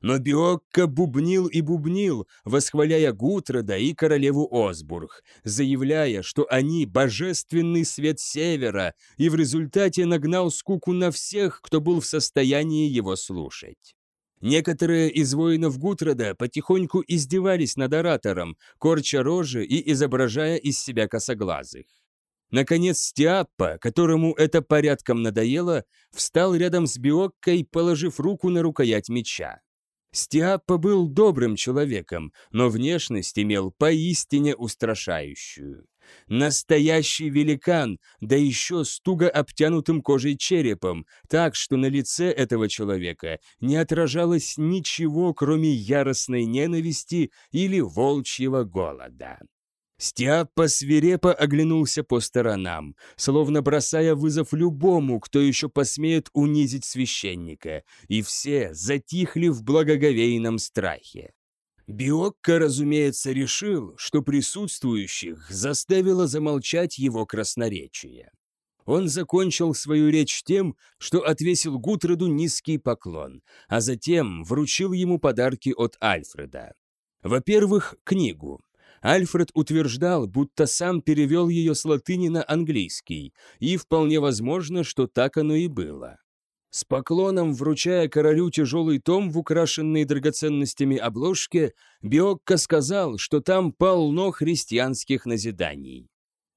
Но Биокко бубнил и бубнил, восхваляя Гутрада и королеву Осбург, заявляя, что они божественный свет севера, и в результате нагнал скуку на всех, кто был в состоянии его слушать. Некоторые из воинов Гутрада потихоньку издевались над оратором, корча рожи и изображая из себя косоглазых. Наконец Стиаппа, которому это порядком надоело, встал рядом с Биоккой, положив руку на рукоять меча. Стиаппа был добрым человеком, но внешность имел поистине устрашающую. Настоящий великан, да еще с туго обтянутым кожей черепом, так что на лице этого человека не отражалось ничего, кроме яростной ненависти или волчьего голода. Стиаппа свирепо оглянулся по сторонам, словно бросая вызов любому, кто еще посмеет унизить священника, и все затихли в благоговейном страхе. Биокко, разумеется, решил, что присутствующих заставило замолчать его красноречие. Он закончил свою речь тем, что отвесил Гутреду низкий поклон, а затем вручил ему подарки от Альфреда. Во-первых, книгу, Альфред утверждал, будто сам перевел ее с латыни на английский, и вполне возможно, что так оно и было. С поклоном, вручая королю тяжелый том в украшенной драгоценностями обложке, Биокко сказал, что там полно христианских назиданий.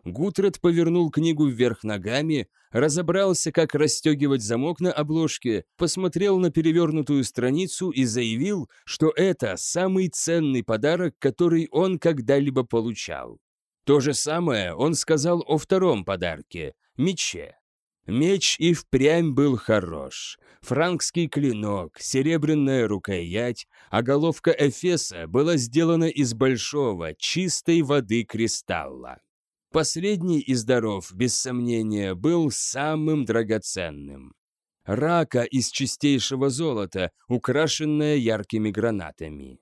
Гутред повернул книгу вверх ногами, разобрался, как расстегивать замок на обложке, посмотрел на перевернутую страницу и заявил, что это самый ценный подарок, который он когда-либо получал. То же самое он сказал о втором подарке – мече. Меч и впрямь был хорош. Франкский клинок, серебряная рукоять, а головка Эфеса была сделана из большого, чистой воды кристалла. Последний из даров, без сомнения, был самым драгоценным. Рака из чистейшего золота, украшенная яркими гранатами.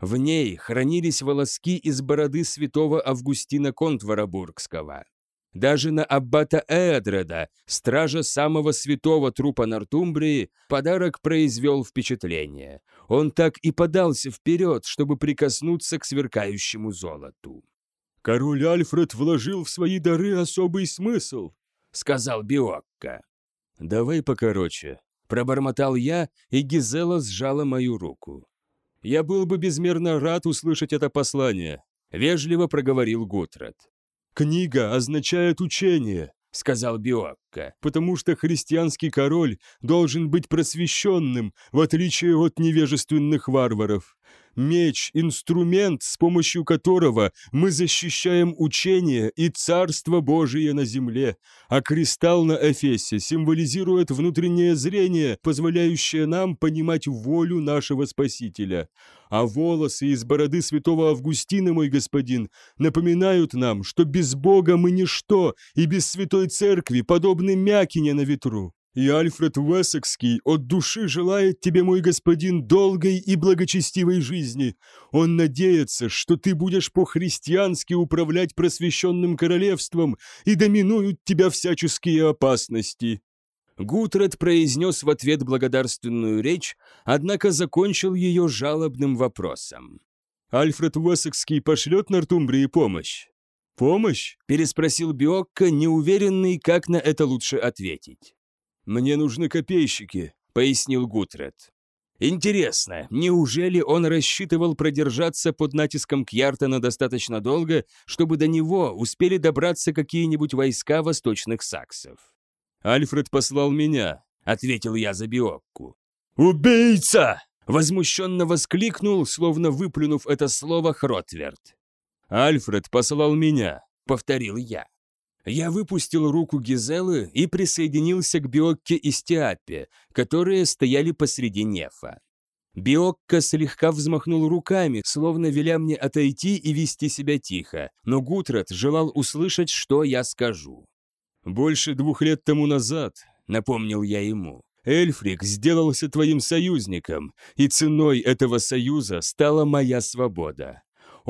В ней хранились волоски из бороды святого Августина Контварабургского. Даже на аббата Эдреда, стража самого святого трупа Нортумбрии, подарок произвел впечатление. Он так и подался вперед, чтобы прикоснуться к сверкающему золоту. «Король Альфред вложил в свои дары особый смысл», — сказал Биокко. «Давай покороче», — пробормотал я, и Гизела сжала мою руку. «Я был бы безмерно рад услышать это послание», — вежливо проговорил Гутред. «Книга означает учение», — сказал Биокко, «потому что христианский король должен быть просвещенным, в отличие от невежественных варваров. Меч – инструмент, с помощью которого мы защищаем учение и Царство Божие на земле, а кристалл на Эфесе символизирует внутреннее зрение, позволяющее нам понимать волю нашего Спасителя. А волосы из бороды святого Августина, мой господин, напоминают нам, что без Бога мы ничто, и без Святой Церкви подобны мякине на ветру. И Альфред Уэссекский от души желает тебе, мой господин, долгой и благочестивой жизни. Он надеется, что ты будешь по-христиански управлять просвещенным королевством и доминуют тебя всяческие опасности». Гутред произнес в ответ благодарственную речь, однако закончил ее жалобным вопросом. «Альфред Уэссекский пошлет Нортумбрии помощь?» «Помощь?» – переспросил Биокко, неуверенный, как на это лучше ответить. «Мне нужны копейщики», — пояснил Гутред. Интересно, неужели он рассчитывал продержаться под натиском Кьяртона достаточно долго, чтобы до него успели добраться какие-нибудь войска восточных саксов? «Альфред послал меня», — ответил я за Биокку. «Убийца!» — возмущенно воскликнул, словно выплюнув это слово Хротверд. «Альфред послал меня», — повторил я. Я выпустил руку Гизелы и присоединился к Биокке и Стиапе, которые стояли посреди нефа. Биокка слегка взмахнул руками, словно веля мне отойти и вести себя тихо, но Гутрат желал услышать, что я скажу. «Больше двух лет тому назад», — напомнил я ему, «Эльфрик сделался твоим союзником, и ценой этого союза стала моя свобода.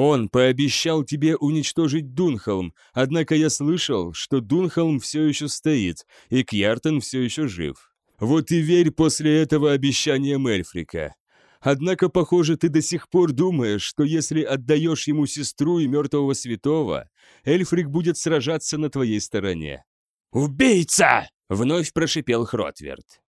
Он пообещал тебе уничтожить Дунхолм, однако я слышал, что Дунхолм все еще стоит, и Кьяртон все еще жив. Вот и верь после этого обещания Мельфрика. Однако, похоже, ты до сих пор думаешь, что если отдаешь ему сестру и мертвого святого, Эльфрик будет сражаться на твоей стороне». «Убийца!» — вновь прошипел Хротверд.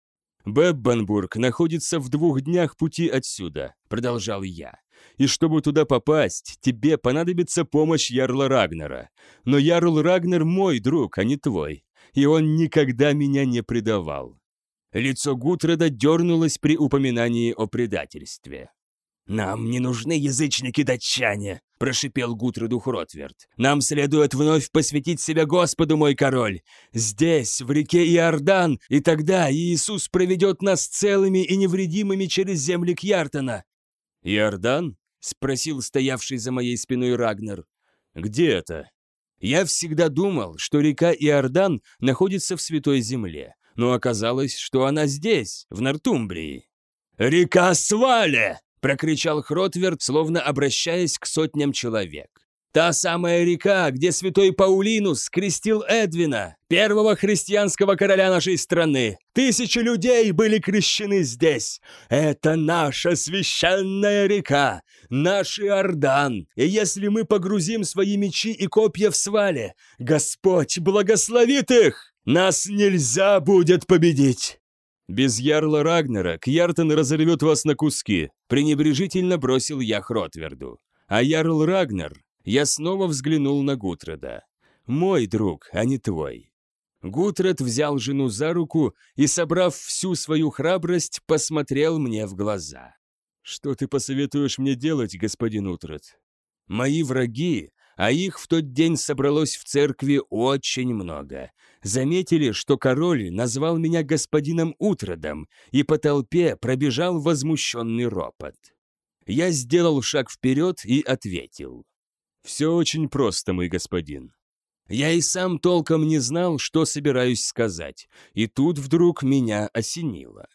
«Беббанбург находится в двух днях пути отсюда», — продолжал я. «И чтобы туда попасть, тебе понадобится помощь Ярла Рагнера. Но Ярл Рагнер мой друг, а не твой, и он никогда меня не предавал». Лицо Гутреда дернулось при упоминании о предательстве. «Нам не нужны язычники-датчане», — прошипел Гутреду Хротверд. «Нам следует вновь посвятить себя Господу, мой король. Здесь, в реке Иордан, и тогда Иисус проведет нас целыми и невредимыми через земли Кьяртона». «Иордан?» — спросил стоявший за моей спиной Рагнер. Где это? Я всегда думал, что река Иордан находится в Святой Земле, но оказалось, что она здесь, в Нортумбрии. «Река Свале!» — прокричал Хротверд, словно обращаясь к сотням человек. «Та самая река, где святой Паулинус скрестил Эдвина, первого христианского короля нашей страны. Тысячи людей были крещены здесь. Это наша священная река, наш Иордан. И если мы погрузим свои мечи и копья в свале, Господь благословит их! Нас нельзя будет победить!» «Без ярла Рагнера Кьяртон разорвет вас на куски», пренебрежительно бросил я Хротверду. А ярл Рагнер я снова взглянул на Гутреда. «Мой друг, а не твой». Гутред взял жену за руку и, собрав всю свою храбрость, посмотрел мне в глаза. «Что ты посоветуешь мне делать, господин Утред?» «Мои враги, а их в тот день собралось в церкви очень много, заметили, что король назвал меня господином Утродом, и по толпе пробежал возмущенный ропот. Я сделал шаг вперед и ответил. «Все очень просто, мой господин». Я и сам толком не знал, что собираюсь сказать, и тут вдруг меня осенило.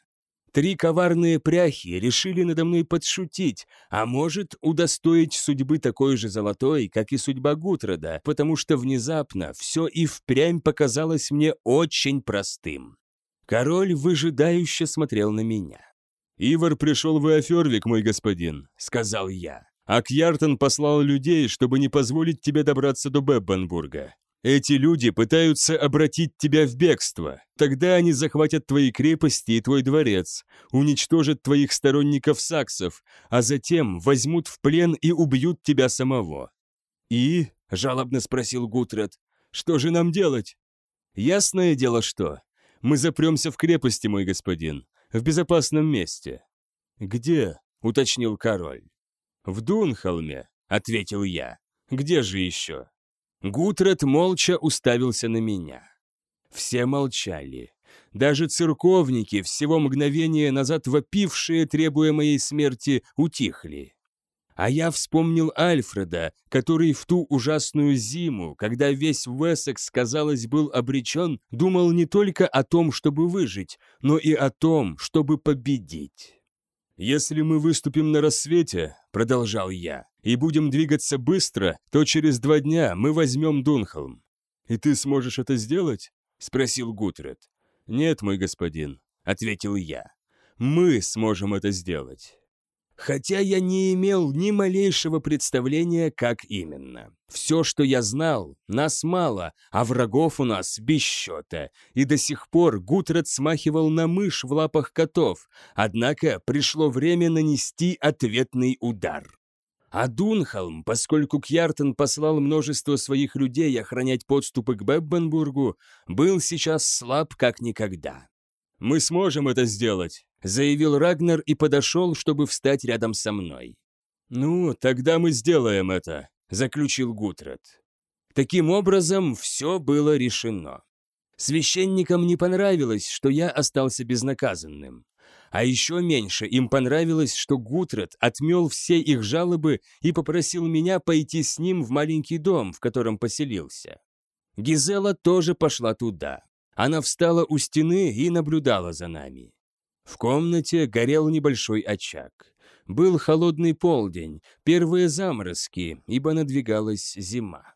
Три коварные пряхи решили надо мной подшутить, а может, удостоить судьбы такой же золотой, как и судьба Гутрода, потому что внезапно все и впрямь показалось мне очень простым. Король выжидающе смотрел на меня. «Ивар пришел в Иофервик, мой господин», — сказал я. А Кьяртон послал людей, чтобы не позволить тебе добраться до Беббенбурга. Эти люди пытаются обратить тебя в бегство. Тогда они захватят твои крепости и твой дворец, уничтожат твоих сторонников-саксов, а затем возьмут в плен и убьют тебя самого». «И?» – жалобно спросил Гутред. «Что же нам делать?» «Ясное дело, что. Мы запремся в крепости, мой господин, в безопасном месте». «Где?» – уточнил король. «В Дунхолме», — ответил я. «Где же еще?» Гутред молча уставился на меня. Все молчали. Даже церковники, всего мгновение назад вопившие, требуя моей смерти, утихли. А я вспомнил Альфреда, который в ту ужасную зиму, когда весь Уэссекс, казалось, был обречен, думал не только о том, чтобы выжить, но и о том, чтобы победить. «Если мы выступим на рассвете, — продолжал я, — и будем двигаться быстро, то через два дня мы возьмем Дунхолм. И ты сможешь это сделать?» — спросил Гутред. «Нет, мой господин», — ответил я. «Мы сможем это сделать» хотя я не имел ни малейшего представления, как именно. Все, что я знал, нас мало, а врагов у нас без счета, и до сих пор Гутред смахивал на мышь в лапах котов, однако пришло время нанести ответный удар. А Дунхолм, поскольку Кьяртон послал множество своих людей охранять подступы к Беббенбургу, был сейчас слаб как никогда. «Мы сможем это сделать», заявил Рагнар и подошел, чтобы встать рядом со мной. «Ну, тогда мы сделаем это», — заключил Гутред. Таким образом, все было решено. Священникам не понравилось, что я остался безнаказанным. А еще меньше им понравилось, что Гутред отмел все их жалобы и попросил меня пойти с ним в маленький дом, в котором поселился. Гизела тоже пошла туда. Она встала у стены и наблюдала за нами. В комнате горел небольшой очаг. Был холодный полдень, первые заморозки, ибо надвигалась зима.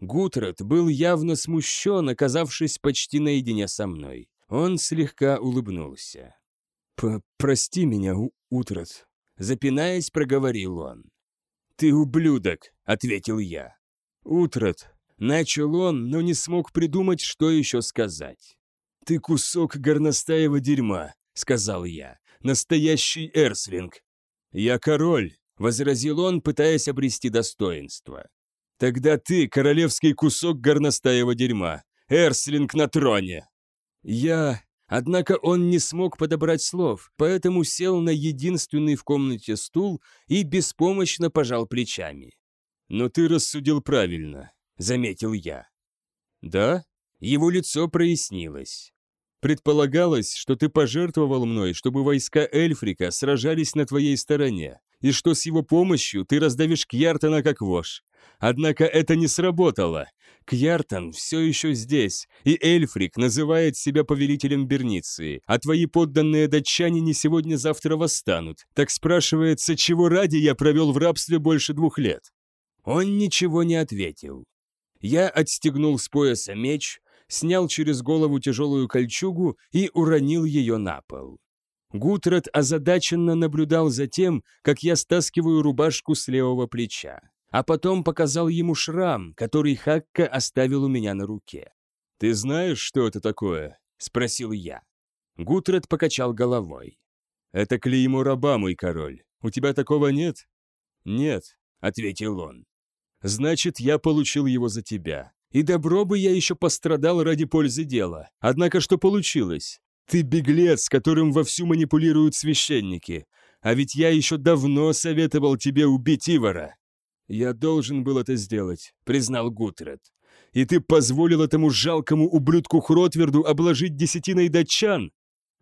Гутрат был явно смущен, оказавшись почти наедине со мной. Он слегка улыбнулся. «Прости меня, Утрат», — запинаясь, проговорил он. «Ты ублюдок», — ответил я. «Утрат», — начал он, но не смог придумать, что еще сказать. «Ты кусок горностаева дерьма сказал я. «Настоящий эрслинг!» «Я король!» — возразил он, пытаясь обрести достоинство. «Тогда ты королевский кусок горностаева дерьма! Эрслинг на троне!» «Я...» Однако он не смог подобрать слов, поэтому сел на единственный в комнате стул и беспомощно пожал плечами. «Но ты рассудил правильно», — заметил я. «Да?» Его лицо прояснилось. Предполагалось, что ты пожертвовал мной, чтобы войска Эльфрика сражались на твоей стороне, и что с его помощью ты раздавишь Кьяртона как вож. Однако это не сработало. Кьяртан все еще здесь, и Эльфрик называет себя повелителем Берниции, а твои подданные датчане не сегодня-завтра восстанут. Так спрашивается, чего ради я провел в рабстве больше двух лет? Он ничего не ответил. Я отстегнул с пояса меч, снял через голову тяжелую кольчугу и уронил ее на пол. Гутрат озадаченно наблюдал за тем, как я стаскиваю рубашку с левого плеча, а потом показал ему шрам, который Хакка оставил у меня на руке. «Ты знаешь, что это такое?» — спросил я. Гутрат покачал головой. «Это клеймо раба, мой король. У тебя такого нет?» «Нет», — ответил он. «Значит, я получил его за тебя. И добро бы я еще пострадал ради пользы дела. Однако что получилось? Ты беглец, которым вовсю манипулируют священники. А ведь я еще давно советовал тебе убить Ивара. Я должен был это сделать, признал Гутред. И ты позволил этому жалкому ублюдку Хротверду обложить десятиной датчан?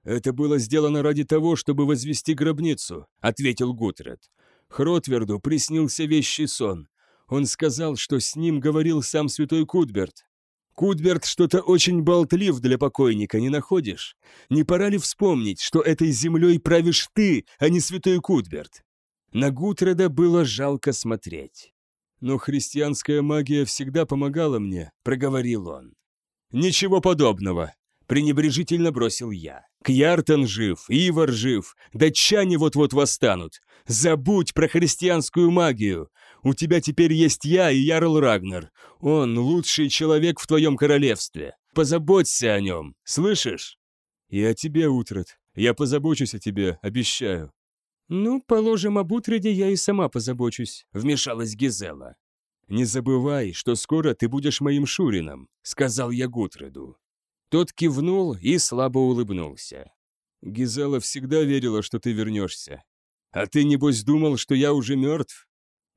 Это было сделано ради того, чтобы возвести гробницу, ответил Гутред. Хротверду приснился вещий сон. Он сказал, что с ним говорил сам святой Кудберт. Кудберт что-то очень болтлив для покойника, не находишь? Не пора ли вспомнить, что этой землей правишь ты, а не святой Кудберт? На Гутреда было жалко смотреть. «Но христианская магия всегда помогала мне», — проговорил он. «Ничего подобного», — пренебрежительно бросил я. «Кьяртон жив, Ивар жив, датчане вот-вот восстанут. Забудь про христианскую магию. У тебя теперь есть я и Ярл Рагнар. Он лучший человек в твоем королевстве. Позаботься о нем, слышишь?» «И о тебе, Утрат. Я позабочусь о тебе, обещаю». «Ну, положим, об Утреде я и сама позабочусь», — вмешалась Гизела. «Не забывай, что скоро ты будешь моим Шурином», — сказал я Гутреду. Тот кивнул и слабо улыбнулся. «Гизела всегда верила, что ты вернешься. А ты, небось, думал, что я уже мертв?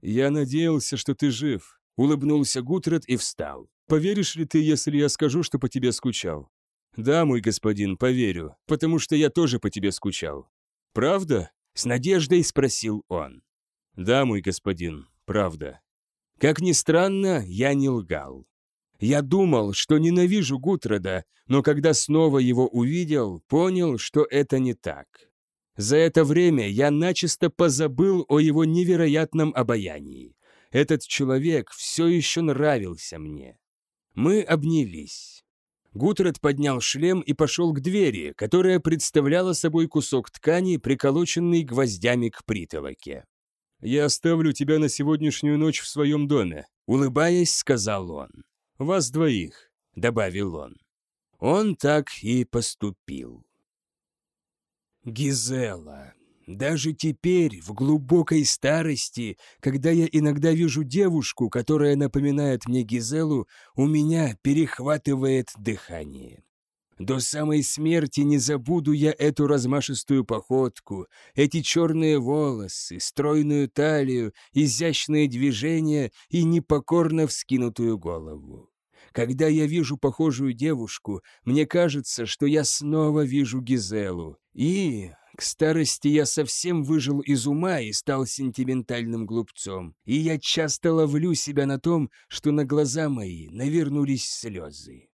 Я надеялся, что ты жив», — улыбнулся Гутред и встал. «Поверишь ли ты, если я скажу, что по тебе скучал?» «Да, мой господин, поверю, потому что я тоже по тебе скучал». «Правда?» С надеждой спросил он. «Да, мой господин, правда». Как ни странно, я не лгал. Я думал, что ненавижу Гутрода, но когда снова его увидел, понял, что это не так. За это время я начисто позабыл о его невероятном обаянии. Этот человек все еще нравился мне. Мы обнялись. Гутред поднял шлем и пошел к двери, которая представляла собой кусок ткани, приколоченный гвоздями к притолоке. «Я оставлю тебя на сегодняшнюю ночь в своем доме», — улыбаясь, сказал он. «Вас двоих», — добавил он. Он так и поступил. Гизела. Даже теперь, в глубокой старости, когда я иногда вижу девушку, которая напоминает мне Гизелу, у меня перехватывает дыхание. До самой смерти не забуду я эту размашистую походку, эти черные волосы, стройную талию, изящные движения и непокорно вскинутую голову. Когда я вижу похожую девушку, мне кажется, что я снова вижу Гизелу. И, к старости я совсем выжил из ума и стал сентиментальным глупцом, и я часто ловлю себя на том, что на глаза мои навернулись слезы.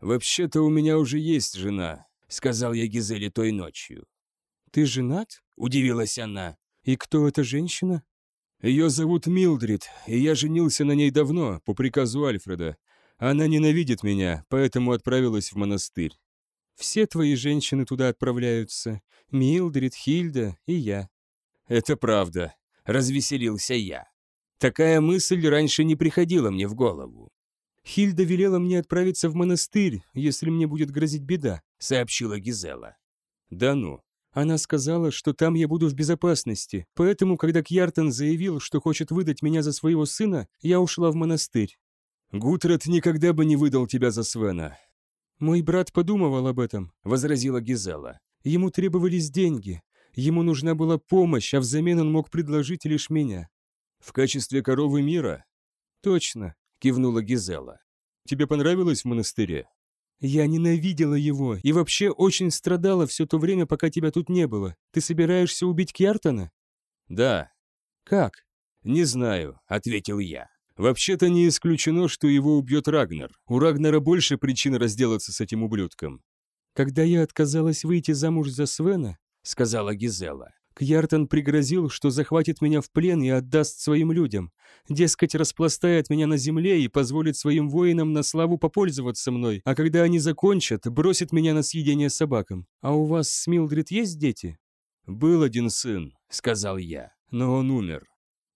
«Вообще-то у меня уже есть жена», — сказал я Гизеле той ночью. «Ты женат?» — удивилась она. «И кто эта женщина?» «Ее зовут Милдрид, и я женился на ней давно, по приказу Альфреда. Она ненавидит меня, поэтому отправилась в монастырь. Все твои женщины туда отправляются. Милдрид, Хильда и я. Это правда. Развеселился я. Такая мысль раньше не приходила мне в голову. Хильда велела мне отправиться в монастырь, если мне будет грозить беда, сообщила Гизела. Да ну. Она сказала, что там я буду в безопасности, поэтому, когда Кьяртон заявил, что хочет выдать меня за своего сына, я ушла в монастырь. Гутрат никогда бы не выдал тебя за Свена. «Мой брат подумывал об этом», — возразила Гизела. «Ему требовались деньги. Ему нужна была помощь, а взамен он мог предложить лишь меня». «В качестве коровы мира?» «Точно», — кивнула Гизела. «Тебе понравилось в монастыре?» «Я ненавидела его и вообще очень страдала все то время, пока тебя тут не было. Ты собираешься убить Кьяртона?» «Да». «Как?» «Не знаю», — ответил я. Вообще-то не исключено, что его убьет Рагнар. У Рагнара больше причин разделаться с этим ублюдком. «Когда я отказалась выйти замуж за Свена», — сказала Гизела, Кьяртон пригрозил, что захватит меня в плен и отдаст своим людям. Дескать, распластает меня на земле и позволит своим воинам на славу попользоваться мной, а когда они закончат, бросит меня на съедение собакам. А у вас с Милдрид есть дети? «Был один сын», — сказал я, — «но он умер».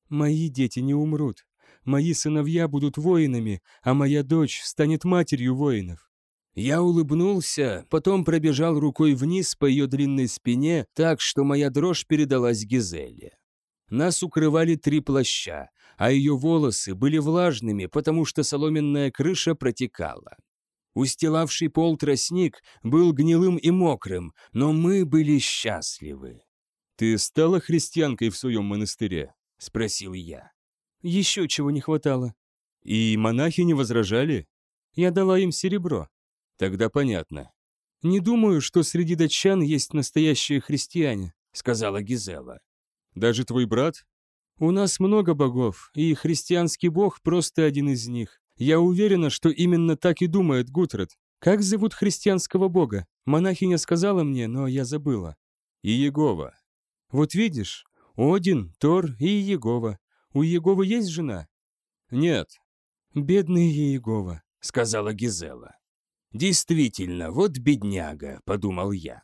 «Мои дети не умрут. Мои сыновья будут воинами, а моя дочь станет матерью воинов. Я улыбнулся, потом пробежал рукой вниз по ее длинной спине, так что моя дрожь передалась Гизеле. Нас укрывали три плаща, а ее волосы были влажными, потому что соломенная крыша протекала. Устилавший пол тростник был гнилым и мокрым, но мы были счастливы. «Ты стала христианкой в своем монастыре?» — спросил я. «Еще чего не хватало». «И монахи не возражали?» «Я дала им серебро». Тогда понятно. «Не думаю, что среди датчан есть настоящие христиане», — сказала Гизела. «Даже твой брат?» «У нас много богов, и христианский бог просто один из них. Я уверена, что именно так и думает Гутред. Как зовут христианского бога? Монахиня сказала мне, но я забыла». «Иегова». «Вот видишь, Один, Тор и Иегова. У Иеговы есть жена?» «Нет». «Бедный Иегова», — сказала Гизела. «Действительно, вот бедняга», — подумал я.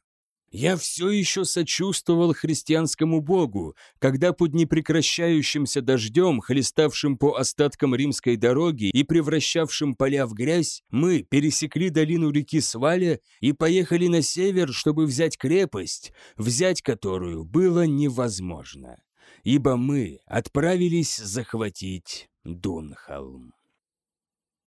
Я все еще сочувствовал христианскому богу, когда под непрекращающимся дождем, хлеставшим по остаткам римской дороги и превращавшим поля в грязь, мы пересекли долину реки Сваля и поехали на север, чтобы взять крепость, взять которую было невозможно, ибо мы отправились захватить Дунхолм.